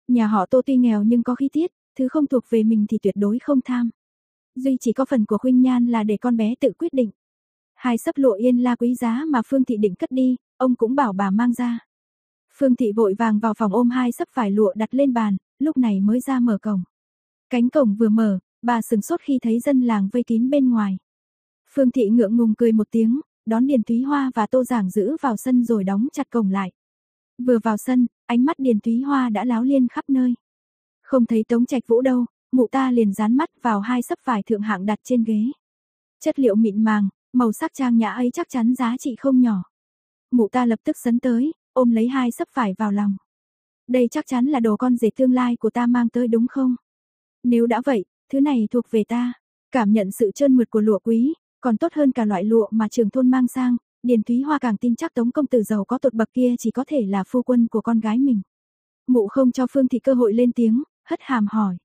Nhà họ Tô tuy nghèo nhưng có khí tiết, thứ không thuộc về mình thì tuyệt đối không tham. Duy chỉ có phần của Khuynh Nhan là để con bé tự quyết định. Hai sấp lụa yên la quý giá mà Phương Thị định cất đi, ông cũng bảo bà mang ra. Phương Thị vội vàng vào phòng ôm hai sấp vải lụa đặt lên bàn, lúc này mới ra mở cổng. Cánh cổng vừa mở, bà sừng sốt khi thấy dân làng vây kín bên ngoài. Phương Thị ngượng ngùng cười một tiếng, đón Điền Thúy Hoa và Tô Giảng giữ vào sân rồi đóng chặt cổng lại. Vừa vào sân, ánh mắt Điền Thúy Hoa đã láo liên khắp nơi. Không thấy Tống Trạch Vũ đâu, mụ ta liền dán mắt vào hai sấp vải thượng hạng đặt trên ghế. Chất liệu mịn màng, màu sắc trang nhã ấy chắc chắn giá trị không nhỏ. Mụ ta lập tức sấn tới, ôm lấy hai sấp vải vào lòng. Đây chắc chắn là đồ con rể tương lai của ta mang tới đúng không? Nếu đã vậy, thứ này thuộc về ta. Cảm nhận sự trơn mượt của lụa quý, còn tốt hơn cả loại lụa mà trường thôn mang sang, Điền Thúy Hoa càng tin chắc Tống công tử giàu có tột bậc kia chỉ có thể là phu quân của con gái mình. Mụ không cho Phương Thị cơ hội lên tiếng, hất hàm hỏi.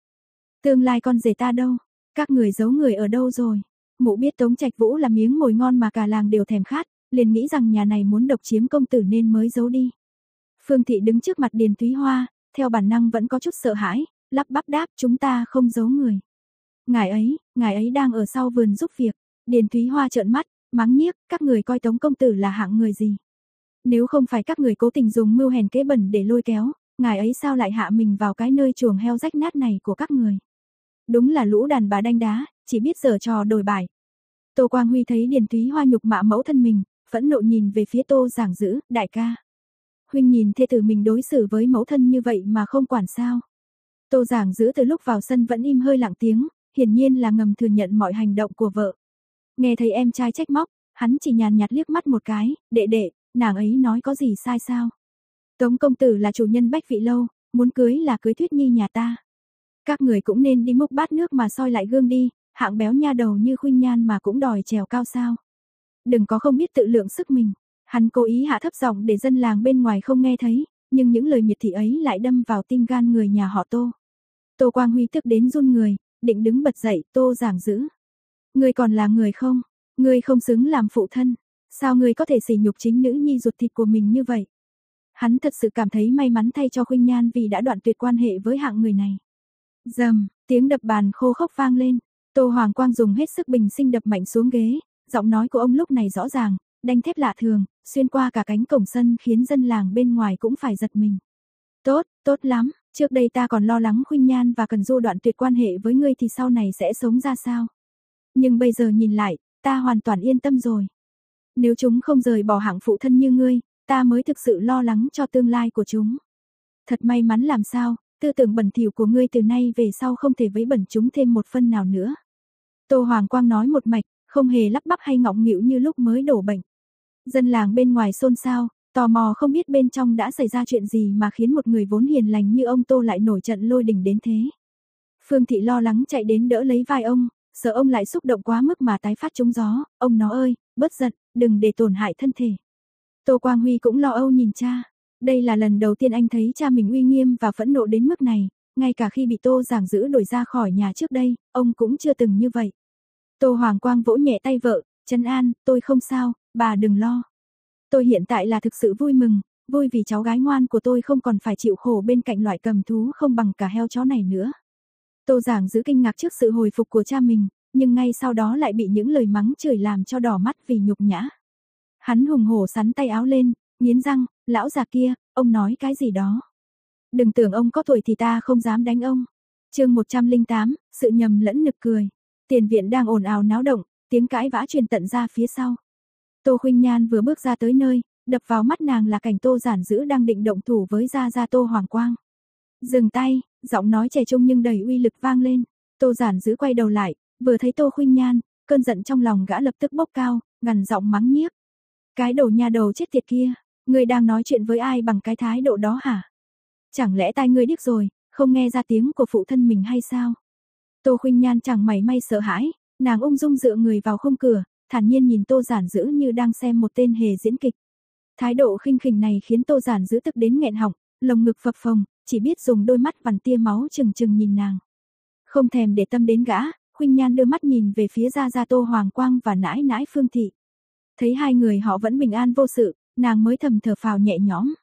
Tương lai con rể ta đâu? Các người giấu người ở đâu rồi? Mụ biết Tống Trạch Vũ là miếng mồi ngon mà cả làng đều thèm khát, liền nghĩ rằng nhà này muốn độc chiếm công tử nên mới giấu đi. Phương Thị đứng trước mặt Điền Thúy Hoa, theo bản năng vẫn có chút sợ hãi, lắp bắp đáp chúng ta không giấu người. Ngài ấy, ngài ấy đang ở sau vườn giúp việc. Điền Thúy Hoa trợn mắt, mắng nhiếc, các người coi Tống công tử là hạng người gì? Nếu không phải các người cố tình dùng mưu hèn kế bẩn để lôi kéo, ngài ấy sao lại hạ mình vào cái nơi chuồng heo rách nát này của các người? Đúng là lũ đàn bà đanh đá, chỉ biết giở trò đổi bài. Tô Quang Huy thấy Điền Thúy Hoa nhục mạ mẫu thân mình, phẫn nộ nhìn về phía Tô Giảng Dữ, đại ca. Huynh nhìn thê tử mình đối xử với mẫu thân như vậy mà không quản sao. Tô Giảng Dữ từ lúc vào sân vẫn im hơi lặng tiếng, hiển nhiên là ngầm thừa nhận mọi hành động của vợ. Nghe thấy em trai trách móc, hắn chỉ nhàn nhạt liếc mắt một cái, đệ đệ, nàng ấy nói có gì sai sao. Tống công tử là chủ nhân bách vị lâu, muốn cưới là cưới thuyết nhi nhà ta. Các người cũng nên đi múc bát nước mà soi lại gương đi, hạng béo nha đầu như khuynh nhan mà cũng đòi trèo cao sao. Đừng có không biết tự lượng sức mình. Hắn cố ý hạ thấp giọng để dân làng bên ngoài không nghe thấy, nhưng những lời miệt thị ấy lại đâm vào tim gan người nhà họ Tô. Tô Quang Huy tức đến run người, định đứng bật dậy, Tô giảng giữ. Ngươi còn là người không? Ngươi không xứng làm phụ thân. Sao ngươi có thể sỉ nhục chính nữ nhi ruột thịt của mình như vậy? Hắn thật sự cảm thấy may mắn thay cho Khuynh Nhan vì đã đoạn tuyệt quan hệ với hạng người này. Dầm, tiếng đập bàn khô khốc vang lên. Tô Hoàng Quang dùng hết sức bình sinh đập mạnh xuống ghế, giọng nói của ông lúc này rõ ràng, đanh thép lạ thường, xuyên qua cả cánh cổng sân khiến dân làng bên ngoài cũng phải giật mình. Tốt, tốt lắm, trước đây ta còn lo lắng Khuynh Nhan và Cần Du đoạn tuyệt quan hệ với ngươi thì sau này sẽ sống ra sao. Nhưng bây giờ nhìn lại, ta hoàn toàn yên tâm rồi. Nếu chúng không rời bỏ hạng phụ thân như ngươi, ta mới thực sự lo lắng cho tương lai của chúng. Thật may mắn làm sao, tư tưởng bẩn thỉu của ngươi từ nay về sau không thể vấy bẩn chúng thêm một phân nào nữa. Tô Hoàng Quang nói một mạch, không hề lắp bắp hay ngọng nghịu như lúc mới đổ bệnh. Dân làng bên ngoài xôn xao, tò mò không biết bên trong đã xảy ra chuyện gì mà khiến một người vốn hiền lành như ông Tô lại nổi trận lôi đình đến thế. Phương Thị lo lắng chạy đến đỡ lấy vai ông, sợ ông lại xúc động quá mức mà tái phát trúng gió, ông nó ơi, bớt giận, đừng để tổn hại thân thể. Tô Quang Huy cũng lo âu nhìn cha, đây là lần đầu tiên anh thấy cha mình uy nghiêm và phẫn nộ đến mức này, ngay cả khi bị Tô Giảng giữ đuổi ra khỏi nhà trước đây, ông cũng chưa từng như vậy. Tô Hoàng Quang vỗ nhẹ tay vợ, Trấn An, tôi không sao, bà đừng lo. Tôi hiện tại là thực sự vui mừng, vui vì cháu gái ngoan của tôi không còn phải chịu khổ bên cạnh loại cầm thú không bằng cả heo chó này nữa. Tô Giảng giữ kinh ngạc trước sự hồi phục của cha mình, nhưng ngay sau đó lại bị những lời mắng chửi làm cho đỏ mắt vì nhục nhã. Hắn hùng hổ sắn tay áo lên, nghiến răng, lão già kia, ông nói cái gì đó. Đừng tưởng ông có tuổi thì ta không dám đánh ông. chương 108, sự nhầm lẫn nực cười. Tiền viện đang ồn ào náo động, tiếng cãi vã truyền tận ra phía sau. Tô Khuynh Nhan vừa bước ra tới nơi, đập vào mắt nàng là cảnh Tô Giản Dữ đang định động thủ với Gia Gia Tô Hoàng Quang. Dừng tay, giọng nói trẻ trung nhưng đầy uy lực vang lên. Tô Giản Dữ quay đầu lại, vừa thấy Tô Khuynh Nhan, cơn giận trong lòng gã lập tức bốc cao, ngằn giọng mắng nhiếc. Cái đồ nhà đầu chết tiệt kia, ngươi đang nói chuyện với ai bằng cái thái độ đó hả? Chẳng lẽ tai ngươi điếc rồi, không nghe ra tiếng của phụ thân mình hay sao? Tô Khuynh Nhan chẳng mảy may sợ hãi, nàng ung dung dựa người vào khung cửa, thản nhiên nhìn Tô Giản Dữ như đang xem một tên hề diễn kịch. Thái độ khinh khỉnh này khiến Tô Giản Dữ tức đến nghẹn họng, lồng ngực phập phồng, chỉ biết dùng đôi mắt vằn tia máu chừng chừng nhìn nàng. Không thèm để tâm đến gã, Khuynh Nhan đưa mắt nhìn về phía Gia Gia Tô Hoàng Quang và nãi nãi Phương Thị. Thấy hai người họ vẫn bình an vô sự, nàng mới thầm thở phào nhẹ nhõm.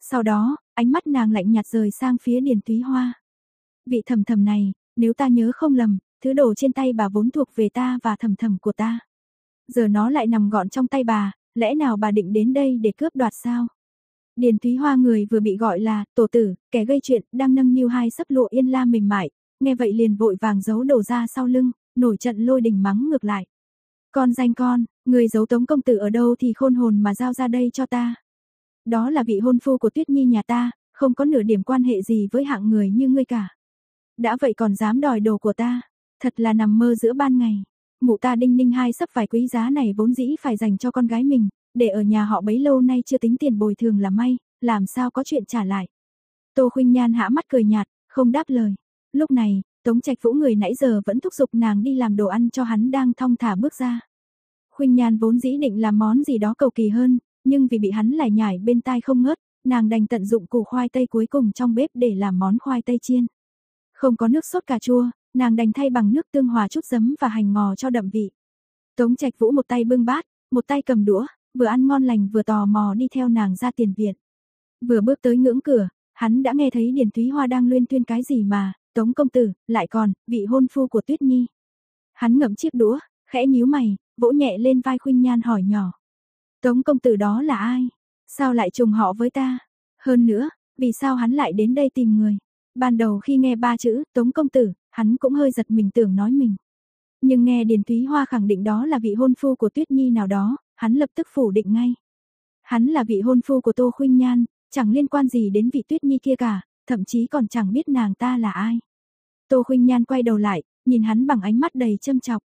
Sau đó, ánh mắt nàng lạnh nhạt rời sang phía Điền Túy Hoa. Vị thầm thầm này, nếu ta nhớ không lầm, thứ đồ trên tay bà vốn thuộc về ta và thầm thầm của ta. Giờ nó lại nằm gọn trong tay bà, lẽ nào bà định đến đây để cướp đoạt sao? Điền Thúy Hoa người vừa bị gọi là tổ tử, kẻ gây chuyện, đang nâng niu hai sấp lụa yên la mềm mại, nghe vậy liền vội vàng giấu đầu ra sau lưng, nổi trận lôi đình mắng ngược lại. Con danh con, người giấu tống công tử ở đâu thì khôn hồn mà giao ra đây cho ta. Đó là vị hôn phu của Tuyết Nhi nhà ta, không có nửa điểm quan hệ gì với hạng người như ngươi cả. Đã vậy còn dám đòi đồ của ta, thật là nằm mơ giữa ban ngày. Mụ ta đinh ninh hai sắp phải quý giá này vốn dĩ phải dành cho con gái mình, để ở nhà họ bấy lâu nay chưa tính tiền bồi thường là may, làm sao có chuyện trả lại. Tô Khuynh Nhan hã mắt cười nhạt, không đáp lời. Lúc này, Tống Trạch Vũ người nãy giờ vẫn thúc giục nàng đi làm đồ ăn cho hắn đang thong thả bước ra. Khuynh Nhan vốn dĩ định làm món gì đó cầu kỳ hơn, nhưng vì bị hắn lải nhải bên tai không ngớt, nàng đành tận dụng củ khoai tây cuối cùng trong bếp để làm món khoai tây chiên. Không có nước sốt cà chua, nàng đành thay bằng nước tương hòa chút giấm và hành ngò cho đậm vị. Tống Trạch Vũ một tay bưng bát, một tay cầm đũa, vừa ăn ngon lành vừa tò mò đi theo nàng ra tiền viện. Vừa bước tới ngưỡng cửa, hắn đã nghe thấy Điền Thúy Hoa đang luyên tuyên cái gì mà, Tống công tử, lại còn, vị hôn phu của Tuyết Nhi. Hắn ngậm chiếc đũa, khẽ nhíu mày, vỗ nhẹ lên vai Khuynh Nhan hỏi nhỏ. Tống công tử đó là ai? Sao lại trùng họ với ta? Hơn nữa, vì sao hắn lại đến đây tìm người? Ban đầu khi nghe ba chữ Tống công tử, hắn cũng hơi giật mình tưởng nói mình. Nhưng nghe Điền Thúy Hoa khẳng định đó là vị hôn phu của Tuyết Nhi nào đó, hắn lập tức phủ định ngay. Hắn là vị hôn phu của Tô Khuynh Nhan, chẳng liên quan gì đến vị Tuyết Nhi kia cả, thậm chí còn chẳng biết nàng ta là ai. Tô Khuynh Nhan quay đầu lại, nhìn hắn bằng ánh mắt đầy châm chọc.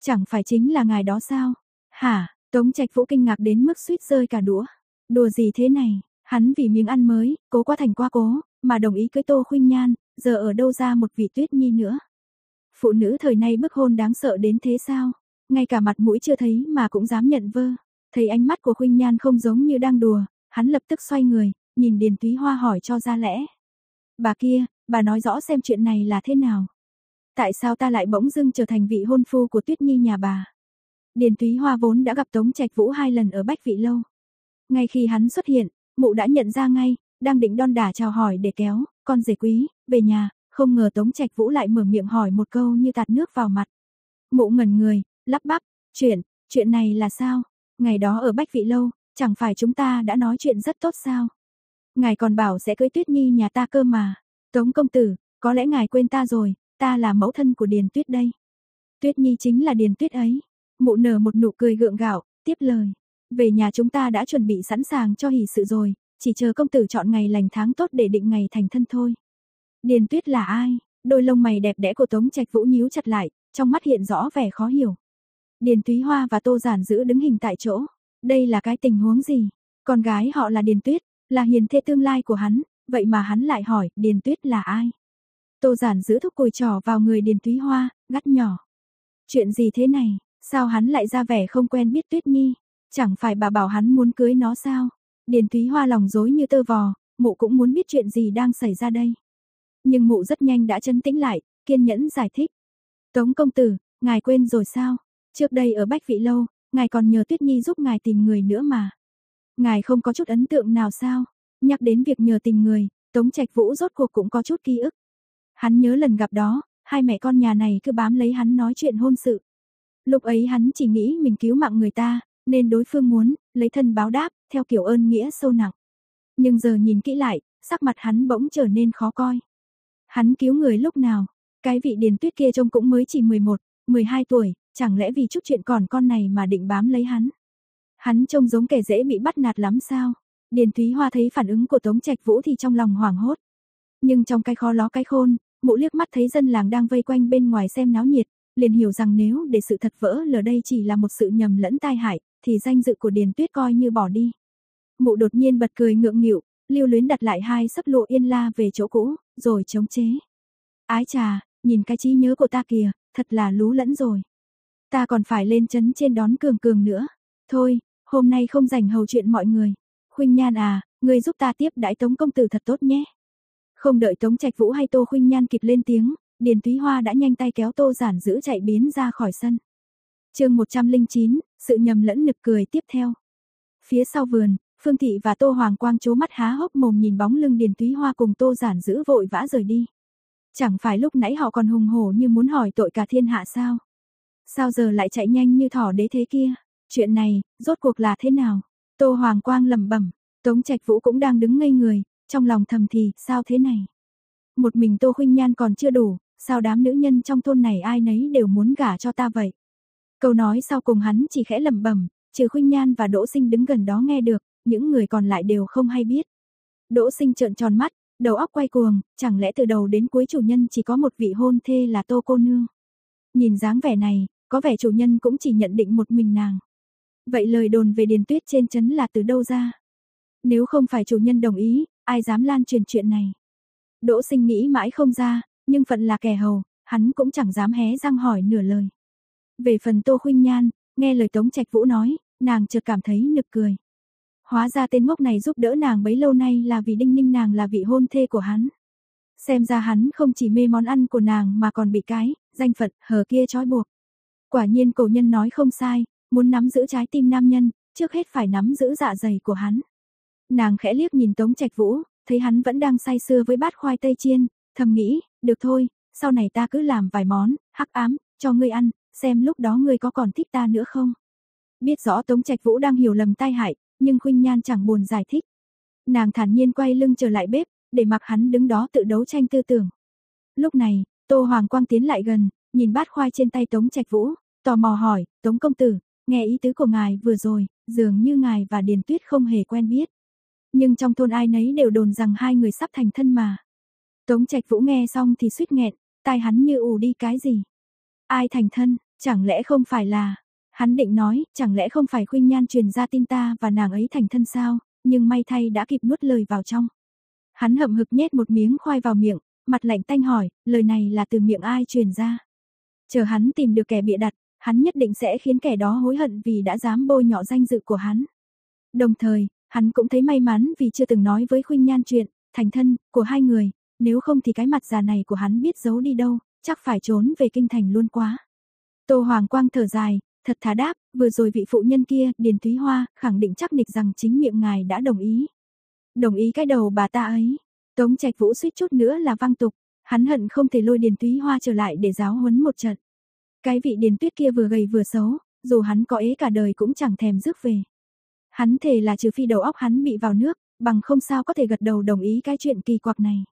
Chẳng phải chính là ngài đó sao? Hả? Tống Trạch Vũ kinh ngạc đến mức suýt rơi cả đũa. Đùa gì thế này? Hắn vì miếng ăn mới, cố qua thành qua cố, mà đồng ý cưới Tô Khuynh Nhan, giờ ở đâu ra một vị Tuyết Nhi nữa? Phụ nữ thời nay bức hôn đáng sợ đến thế sao? Ngay cả mặt mũi chưa thấy mà cũng dám nhận vơ. Thấy ánh mắt của Khuynh Nhan không giống như đang đùa, hắn lập tức xoay người, nhìn Điền Túy Hoa hỏi cho ra lẽ. Bà kia, bà nói rõ xem chuyện này là thế nào. Tại sao ta lại bỗng dưng trở thành vị hôn phu của Tuyết Nhi nhà bà? Điền Túy Hoa vốn đã gặp Tống Trạch Vũ hai lần ở Bách Vị Lâu. Ngay khi hắn xuất hiện, mụ đã nhận ra ngay, đang định đon đả chào hỏi để kéo, con rể quý, về nhà, không ngờ Tống Trạch Vũ lại mở miệng hỏi một câu như tạt nước vào mặt. Mụ ngẩn người, lắp bắp, chuyện, chuyện này là sao? Ngày đó ở Bách Vị Lâu, chẳng phải chúng ta đã nói chuyện rất tốt sao? Ngài còn bảo sẽ cưới Tuyết Nhi nhà ta cơ mà. Tống công tử, có lẽ ngài quên ta rồi, ta là mẫu thân của Điền Tuyết đây. Tuyết Nhi chính là Điền Tuyết ấy. Mụ nở một nụ cười gượng gạo, tiếp lời. Về nhà chúng ta đã chuẩn bị sẵn sàng cho hỷ sự rồi, chỉ chờ công tử chọn ngày lành tháng tốt để định ngày thành thân thôi. Điền Tuyết là ai? Đôi lông mày đẹp đẽ của Tống Trạch Vũ nhíu chặt lại, trong mắt hiện rõ vẻ khó hiểu. Điền Túy Hoa và Tô Giản giữ đứng hình tại chỗ. Đây là cái tình huống gì? Con gái họ là Điền Tuyết, là hiền thê tương lai của hắn, vậy mà hắn lại hỏi Điền Tuyết là ai? Tô Giản giữ thúc cùi trỏ vào người Điền Túy Hoa, gắt nhỏ. Chuyện gì thế này, sao hắn lại ra vẻ không quen biết Tuyết Nhi? Chẳng phải bà bảo hắn muốn cưới nó sao? Điền Thúy Hoa lòng dối như tơ vò, mụ cũng muốn biết chuyện gì đang xảy ra đây. Nhưng mụ rất nhanh đã chân tĩnh lại, kiên nhẫn giải thích. Tống công tử, ngài quên rồi sao? Trước đây ở Bách Vị Lâu, ngài còn nhờ Tuyết Nhi giúp ngài tìm người nữa mà. Ngài không có chút ấn tượng nào sao? Nhắc đến việc nhờ tìm người, Tống Trạch Vũ rốt cuộc cũng có chút ký ức. Hắn nhớ lần gặp đó, hai mẹ con nhà này cứ bám lấy hắn nói chuyện hôn sự. Lúc ấy hắn chỉ nghĩ mình cứu mạng người ta, nên đối phương muốn lấy thân báo đáp, theo kiểu ơn nghĩa sâu nặng. Nhưng giờ nhìn kỹ lại, sắc mặt hắn bỗng trở nên khó coi. Hắn cứu người lúc nào? Cái vị Điền Tuyết kia trông cũng mới chỉ 11, 12 tuổi, chẳng lẽ vì chút chuyện còn con này mà định bám lấy hắn. Hắn trông giống kẻ dễ bị bắt nạt lắm sao? Điền Thúy Hoa thấy phản ứng của Tống Trạch Vũ thì trong lòng hoảng hốt. Nhưng trong cái khó ló cái khôn, mụ liếc mắt thấy dân làng đang vây quanh bên ngoài xem náo nhiệt, liền hiểu rằng nếu để sự thật vỡ lờ đây chỉ là một sự nhầm lẫn tai hại, thì danh dự của Điền Tuyết coi như bỏ đi. Mụ đột nhiên bật cười ngượng nghịu, lưu luyến đặt lại hai sấp lụa yên la về chỗ cũ, rồi chống chế. Ái trà, nhìn cái trí nhớ của ta kìa, thật là lú lẫn rồi. Ta còn phải lên chấn trên đón cường cường nữa. Thôi, hôm nay không rảnh hầu chuyện mọi người. Khuynh Nhan à, người giúp ta tiếp đãi Tống công tử thật tốt nhé. Không đợi Tống Trạch Vũ hay Tô Khuynh Nhan kịp lên tiếng, Điền Túy Hoa đã nhanh tay kéo Tô Giản giữ chạy biến ra khỏi sân. Chương 109, sự nhầm lẫn nực cười tiếp theo. Phía sau vườn, Phương Thị và Tô Hoàng Quang chố mắt há hốc mồm nhìn bóng lưng Điền Túy Hoa cùng Tô Giản giữ vội vã rời đi. Chẳng phải lúc nãy họ còn hùng hổ như muốn hỏi tội cả thiên hạ sao? Sao giờ lại chạy nhanh như thỏ đế thế kia? Chuyện này, rốt cuộc là thế nào? Tô Hoàng Quang lẩm bẩm, Tống Trạch Vũ cũng đang đứng ngây người, trong lòng thầm thì, sao thế này? Một mình Tô Khuynh Nhan còn chưa đủ, sao đám nữ nhân trong thôn này ai nấy đều muốn gả cho ta vậy? Câu nói sau cùng hắn chỉ khẽ lẩm bẩm, trừ Khuynh Nhan và Đỗ Sinh đứng gần đó nghe được, những người còn lại đều không hay biết. Đỗ Sinh trợn tròn mắt, đầu óc quay cuồng, chẳng lẽ từ đầu đến cuối chủ nhân chỉ có một vị hôn thê là Tô cô nương? Nhìn dáng vẻ này, có vẻ chủ nhân cũng chỉ nhận định một mình nàng. Vậy lời đồn về Điền Tuyết trên chấn là từ đâu ra? Nếu không phải chủ nhân đồng ý, ai dám lan truyền chuyện này? Đỗ Sinh nghĩ mãi không ra, nhưng phận là kẻ hầu, hắn cũng chẳng dám hé răng hỏi nửa lời. Về phần Tô Khuynh Nhan, nghe lời Tống Trạch Vũ nói, nàng chợt cảm thấy nực cười. Hóa ra tên ngốc này giúp đỡ nàng bấy lâu nay là vì đinh ninh nàng là vị hôn thê của hắn. Xem ra hắn không chỉ mê món ăn của nàng mà còn bị cái, danh phận, hờ kia trói buộc. Quả nhiên cổ nhân nói không sai, muốn nắm giữ trái tim nam nhân, trước hết phải nắm giữ dạ dày của hắn. Nàng khẽ liếc nhìn Tống Trạch Vũ, thấy hắn vẫn đang say sưa với bát khoai tây chiên, thầm nghĩ, được thôi, sau này ta cứ làm vài món, hắc ám, cho ngươi ăn, xem lúc đó ngươi có còn thích ta nữa không. Biết rõ Tống Trạch Vũ đang hiểu lầm tai hại, nhưng Khuynh Nhan chẳng buồn giải thích. Nàng thản nhiên quay lưng trở lại bếp, để mặc hắn đứng đó tự đấu tranh tư tưởng. Lúc này, Tô Hoàng Quang tiến lại gần, nhìn bát khoai trên tay Tống Trạch Vũ, tò mò hỏi, Tống công tử, nghe ý tứ của ngài vừa rồi, dường như ngài và Điền Tuyết không hề quen biết. Nhưng trong thôn ai nấy đều đồn rằng hai người sắp thành thân mà. Tống Trạch Vũ nghe xong thì suýt nghẹn, tai hắn như ù đi cái gì. Ai thành thân, chẳng lẽ không phải là... Hắn định nói, chẳng lẽ không phải khuynh nhan truyền ra tin ta và nàng ấy thành thân sao, nhưng may thay đã kịp nuốt lời vào trong. Hắn hậm hực nhét một miếng khoai vào miệng, mặt lạnh tanh hỏi, lời này là từ miệng ai truyền ra. Chờ hắn tìm được kẻ bịa đặt, hắn nhất định sẽ khiến kẻ đó hối hận vì đã dám bôi nhọ danh dự của hắn. Đồng thời, hắn cũng thấy may mắn vì chưa từng nói với Khuynh Nhan chuyện thành thân của hai người, nếu không thì cái mặt già này của hắn biết giấu đi đâu, chắc phải trốn về kinh thành luôn quá. Tô Hoàng Quang thở dài, thật thà đáp, vừa rồi vị phụ nhân kia, Điền Thúy Hoa, khẳng định chắc nịch rằng chính miệng ngài đã đồng ý. Đồng ý cái đầu bà ta ấy. Tống Trạch Vũ suýt chút nữa là văng tục, hắn hận không thể lôi Điền Thúy Hoa trở lại để giáo huấn một trận. Cái vị Điền Tuyết kia vừa gầy vừa xấu, dù hắn có ế cả đời cũng chẳng thèm rước về. Hắn thề là trừ phi đầu óc hắn bị vào nước, bằng không sao có thể gật đầu đồng ý cái chuyện kỳ quặc này.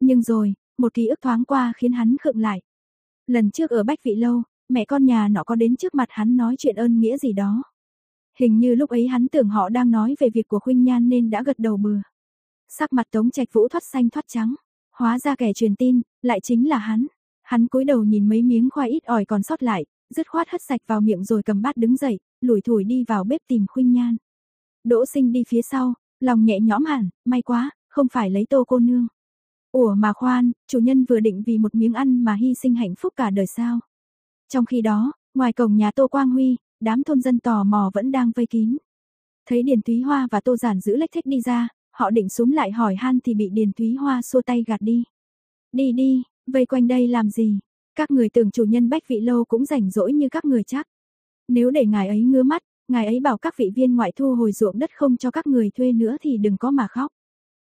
Nhưng rồi, một ký ức thoáng qua khiến hắn khựng lại. Lần trước ở Bách Vị Lâu, mẹ con nhà nọ có đến trước mặt hắn nói chuyện ơn nghĩa gì đó. Hình như lúc ấy hắn tưởng họ đang nói về việc của Khuynh Nhan nên đã gật đầu bừa. Sắc mặt Tống Trạch Vũ thoát xanh thoát trắng, hóa ra kẻ truyền tin, lại chính là hắn. Hắn cúi đầu nhìn mấy miếng khoai ít ỏi còn sót lại, dứt khoát hất sạch vào miệng rồi cầm bát đứng dậy, lủi thủi đi vào bếp tìm Khuynh Nhan. Đỗ Sinh đi phía sau, lòng nhẹ nhõm hẳn, may quá, không phải lấy Tô cô nương. Ủa mà khoan, chủ nhân vừa định vì một miếng ăn mà hy sinh hạnh phúc cả đời sao? Trong khi đó, ngoài cổng nhà Tô Quang Huy, đám thôn dân tò mò vẫn đang vây kín. Thấy Điền Thúy Hoa và Tô Giản giữ lách thích đi ra, họ định xuống lại hỏi han thì bị Điền Thúy Hoa xua tay gạt đi. Đi đi, vây quanh đây làm gì? Các người tưởng chủ nhân Bách Vị Lâu cũng rảnh rỗi như các người chắc. Nếu để ngài ấy ngứa mắt, ngài ấy bảo các vị viên ngoại thu hồi ruộng đất không cho các người thuê nữa thì đừng có mà khóc.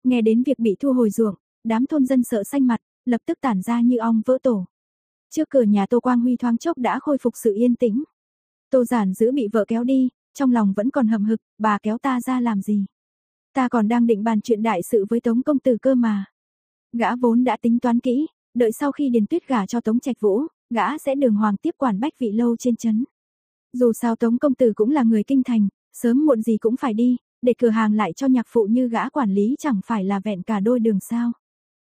Nghe đến việc bị thu hồi ruộng, đám thôn dân sợ xanh mặt, lập tức tản ra như ong vỡ tổ. Trước cửa nhà Tô Quang Huy thoáng chốc đã khôi phục sự yên tĩnh. Tô Giản giữ bị vợ kéo đi, trong lòng vẫn còn hầm hực, bà kéo ta ra làm gì? Ta còn đang định bàn chuyện đại sự với Tống công tử cơ mà. Gã vốn đã tính toán kỹ, đợi sau khi Điền Tuyết gả cho Tống Trạch Vũ, gã sẽ đường hoàng tiếp quản bách vị lâu trên chấn. Dù sao Tống công tử cũng là người kinh thành, sớm muộn gì cũng phải đi, để cửa hàng lại cho nhạc phụ như gã quản lý chẳng phải là vẹn cả đôi đường sao.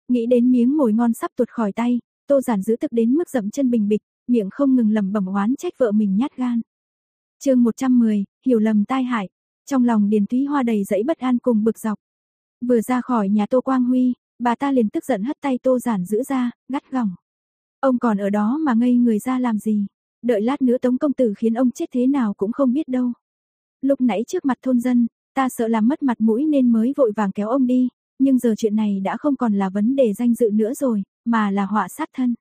Nghĩ đến miếng mồi ngon sắp tuột khỏi tay, Tô Giản giữ thực đến mức dậm chân bình bịch, miệng không ngừng lẩm bẩm oán trách vợ mình nhát gan. Chương 110, hiểu lầm tai hại. Trong lòng Điền Túy Hoa đầy dẫy bất an cùng bực dọc. Vừa ra khỏi nhà Tô Quang Huy, bà ta liền tức giận hất tay Tô Giản giữ ra, gắt gỏng. Ông còn ở đó mà ngây người ra làm gì? Đợi lát nữa Tống công tử khiến ông chết thế nào cũng không biết đâu. Lúc nãy trước mặt thôn dân, ta sợ làm mất mặt mũi nên mới vội vàng kéo ông đi, nhưng giờ chuyện này đã không còn là vấn đề danh dự nữa rồi, mà là họa sát thân.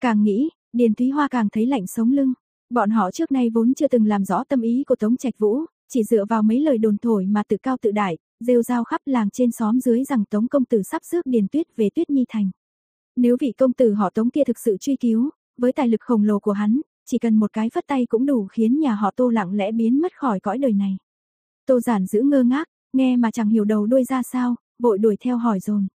Càng nghĩ, Điền Thúy Hoa càng thấy lạnh sống lưng. Bọn họ trước nay vốn chưa từng làm rõ tâm ý của Tống Trạch Vũ, chỉ dựa vào mấy lời đồn thổi mà tự cao tự đại, rêu rao khắp làng trên xóm dưới rằng Tống công tử sắp rước Điền Tuyết về Tuyết Nhi thành. Nếu vị công tử họ Tống kia thực sự truy cứu, với tài lực khổng lồ của hắn, chỉ cần một cái phất tay cũng đủ khiến nhà họ Tô lặng lẽ biến mất khỏi cõi đời này. Tô giản giữ ngơ ngác, nghe mà chẳng hiểu đầu đuôi ra sao, vội đuổi theo hỏi dồn.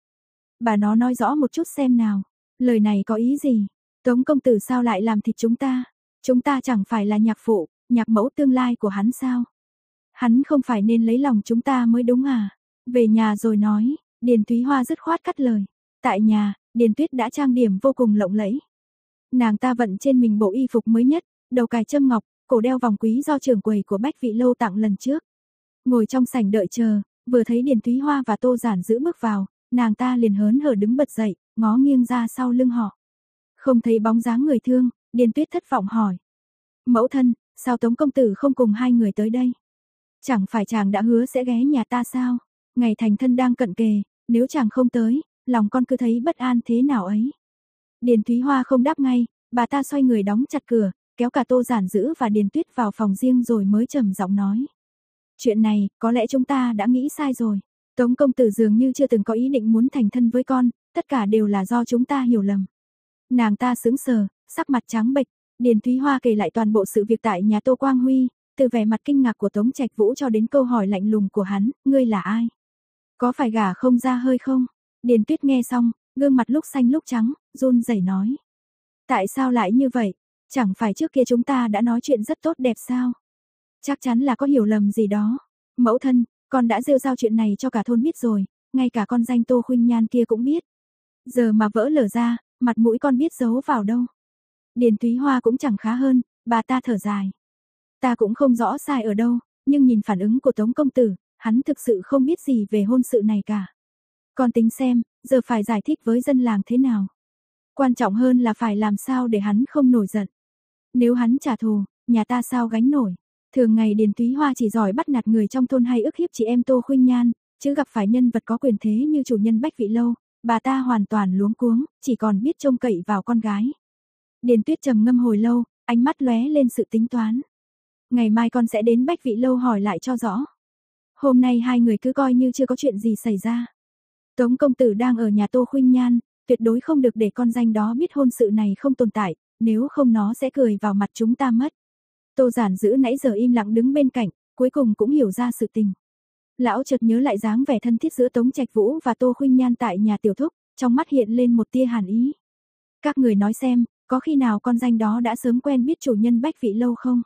Bà nó nói rõ một chút xem nào, lời này có ý gì? Tống công tử sao lại làm thịt chúng ta? Chúng ta chẳng phải là nhạc phụ, nhạc mẫu tương lai của hắn sao? Hắn không phải nên lấy lòng chúng ta mới đúng à? Về nhà rồi nói, Điền Thúy Hoa dứt khoát cắt lời. Tại nhà, Điền Tuyết đã trang điểm vô cùng lộng lẫy. Nàng ta vận trên mình bộ y phục mới nhất, đầu cài châm ngọc, cổ đeo vòng quý do trưởng quầy của Bách Vị Lâu tặng lần trước. Ngồi trong sảnh đợi chờ, vừa thấy Điền Thúy Hoa và Tô Giản giữ bước vào, nàng ta liền hớn hở đứng bật dậy, ngó nghiêng ra sau lưng họ. Không thấy bóng dáng người thương, Điền Tuyết thất vọng hỏi. Mẫu thân, sao Tống Công Tử không cùng hai người tới đây? Chẳng phải chàng đã hứa sẽ ghé nhà ta sao? Ngày thành thân đang cận kề, nếu chàng không tới, lòng con cứ thấy bất an thế nào ấy. Điền Thúy Hoa không đáp ngay, bà ta xoay người đóng chặt cửa, kéo cả Tô Giản giữ và Điền Tuyết vào phòng riêng rồi mới trầm giọng nói. Chuyện này, có lẽ chúng ta đã nghĩ sai rồi. Tống công tử dường như chưa từng có ý định muốn thành thân với con, tất cả đều là do chúng ta hiểu lầm. Nàng ta sững sờ, sắc mặt trắng bệch, Điền Thúy Hoa kể lại toàn bộ sự việc tại nhà Tô Quang Huy, từ vẻ mặt kinh ngạc của Tống Trạch Vũ cho đến câu hỏi lạnh lùng của hắn, ngươi là ai? Có phải gả không ra hơi không? Điền Tuyết nghe xong, gương mặt lúc xanh lúc trắng, run rẩy nói. Tại sao lại như vậy? Chẳng phải trước kia chúng ta đã nói chuyện rất tốt đẹp sao? Chắc chắn là có hiểu lầm gì đó. Mẫu thân, con đã rêu rao chuyện này cho cả thôn biết rồi, ngay cả con danh Tô Khuynh Nhan kia cũng biết. Giờ mà vỡ lở ra, mặt mũi con biết giấu vào đâu. Điền Thúy Hoa cũng chẳng khá hơn, bà ta thở dài. Ta cũng không rõ sai ở đâu, nhưng nhìn phản ứng của Tống công tử, hắn thực sự không biết gì về hôn sự này cả. Con tính xem, giờ phải giải thích với dân làng thế nào. Quan trọng hơn là phải làm sao để hắn không nổi giận. Nếu hắn trả thù, nhà ta sao gánh nổi. Thường ngày Điền Túy Hoa chỉ giỏi bắt nạt người trong thôn hay ức hiếp chị em Tô Khuynh Nhan, chứ gặp phải nhân vật có quyền thế như chủ nhân Bách Vị Lâu, bà ta hoàn toàn luống cuống, chỉ còn biết trông cậy vào con gái. Điền Tuyết trầm ngâm hồi lâu, ánh mắt lóe lên sự tính toán. Ngày mai con sẽ đến Bách Vị Lâu hỏi lại cho rõ. Hôm nay hai người cứ coi như chưa có chuyện gì xảy ra. Tống công tử đang ở nhà Tô Khuynh Nhan, tuyệt đối không được để con danh đó biết hôn sự này không tồn tại, nếu không nó sẽ cười vào mặt chúng ta mất. Tô giản giữ nãy giờ im lặng đứng bên cạnh, cuối cùng cũng hiểu ra sự tình. Lão chợt nhớ lại dáng vẻ thân thiết giữa Tống Trạch Vũ và Tô Khuynh Nhan tại nhà tiểu thúc, trong mắt hiện lên một tia hàn ý. Các người nói xem, có khi nào con danh đó đã sớm quen biết chủ nhân Bách Vị lâu không?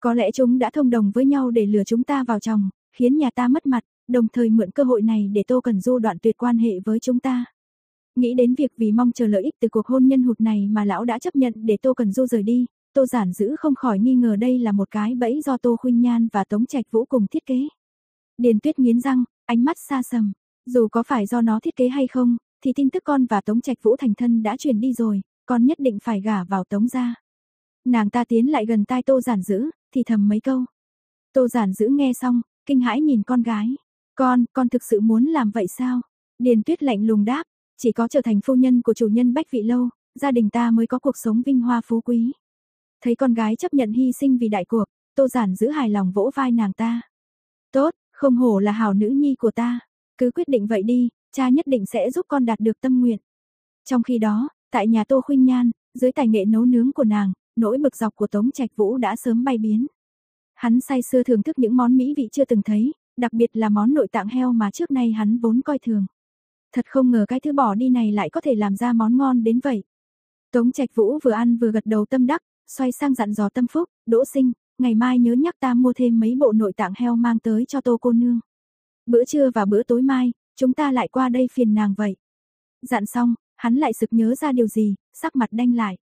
Có lẽ chúng đã thông đồng với nhau để lừa chúng ta vào chồng, khiến nhà ta mất mặt, đồng thời mượn cơ hội này để Tô Cần Du đoạn tuyệt quan hệ với chúng ta. Nghĩ đến việc vì mong chờ lợi ích từ cuộc hôn nhân hụt này mà lão đã chấp nhận để Tô Cần Du rời đi, Tô Giản Dữ không khỏi nghi ngờ đây là một cái bẫy do Tô Khuynh Nhan và Tống Trạch Vũ cùng thiết kế. Điền Tuyết nghiến răng, ánh mắt xa sầm, dù có phải do nó thiết kế hay không, thì tin tức con và Tống Trạch Vũ thành thân đã truyền đi rồi, con nhất định phải gả vào Tống gia. Nàng ta tiến lại gần tai Tô Giản Dữ, thì thầm mấy câu. Tô Giản Dữ nghe xong, kinh hãi nhìn con gái. Con, con thực sự muốn làm vậy sao? Điền Tuyết lạnh lùng đáp, chỉ có trở thành phu nhân của chủ nhân Bách Vị Lâu, gia đình ta mới có cuộc sống vinh hoa phú quý. Thấy con gái chấp nhận hy sinh vì đại cuộc, Tô Giản giữ hài lòng vỗ vai nàng ta. Tốt, không hổ là hảo nữ nhi của ta, cứ quyết định vậy đi, cha nhất định sẽ giúp con đạt được tâm nguyện. Trong khi đó, tại nhà Tô Khuynh Nhan, dưới tài nghệ nấu nướng của nàng, nỗi bực dọc của Tống Trạch Vũ đã sớm bay biến. Hắn say sưa thưởng thức những món mỹ vị chưa từng thấy, đặc biệt là món nội tạng heo mà trước nay hắn vốn coi thường. Thật không ngờ cái thứ bỏ đi này lại có thể làm ra món ngon đến vậy. Tống Trạch Vũ vừa ăn vừa gật đầu tâm đắc, xoay sang dặn dò Tâm Phúc, "Đỗ Sinh, ngày mai nhớ nhắc ta mua thêm mấy bộ nội tạng heo mang tới cho Tô cô nương. Bữa trưa và bữa tối mai, chúng ta lại qua đây phiền nàng vậy." Dặn xong, hắn lại sực nhớ ra điều gì, sắc mặt đanh lại.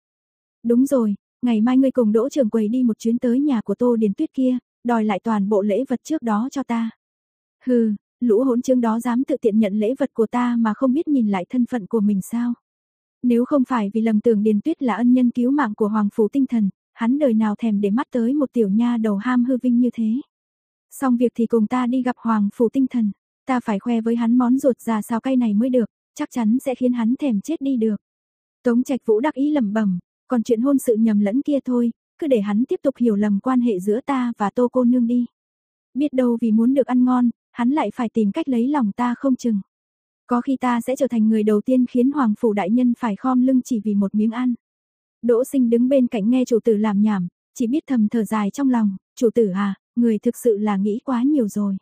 "Đúng rồi, ngày mai ngươi cùng Đỗ trưởng quầy đi một chuyến tới nhà của Tô Điền Tuyết kia, đòi lại toàn bộ lễ vật trước đó cho ta." "Hừ, lũ hỗn trương đó dám tự tiện nhận lễ vật của ta mà không biết nhìn lại thân phận của mình sao?" Nếu không phải vì lầm tưởng Điền Tuyết là ân nhân cứu mạng của Hoàng Phủ Tinh Thần, hắn đời nào thèm để mắt tới một tiểu nha đầu ham hư vinh như thế. Xong việc thì cùng ta đi gặp Hoàng Phủ Tinh Thần, ta phải khoe với hắn món ruột già sao cay này mới được, chắc chắn sẽ khiến hắn thèm chết đi được. Tống Trạch Vũ đắc ý lẩm bẩm, còn chuyện hôn sự nhầm lẫn kia thôi, cứ để hắn tiếp tục hiểu lầm quan hệ giữa ta và Tô cô nương đi. Biết đâu vì muốn được ăn ngon, hắn lại phải tìm cách lấy lòng ta không chừng. Có khi ta sẽ trở thành người đầu tiên khiến Hoàng Phủ Đại Nhân phải khom lưng chỉ vì một miếng ăn. Đỗ sinh đứng bên cạnh nghe chủ tử làm nhảm, chỉ biết thầm thở dài trong lòng, chủ tử à, người thực sự là nghĩ quá nhiều rồi.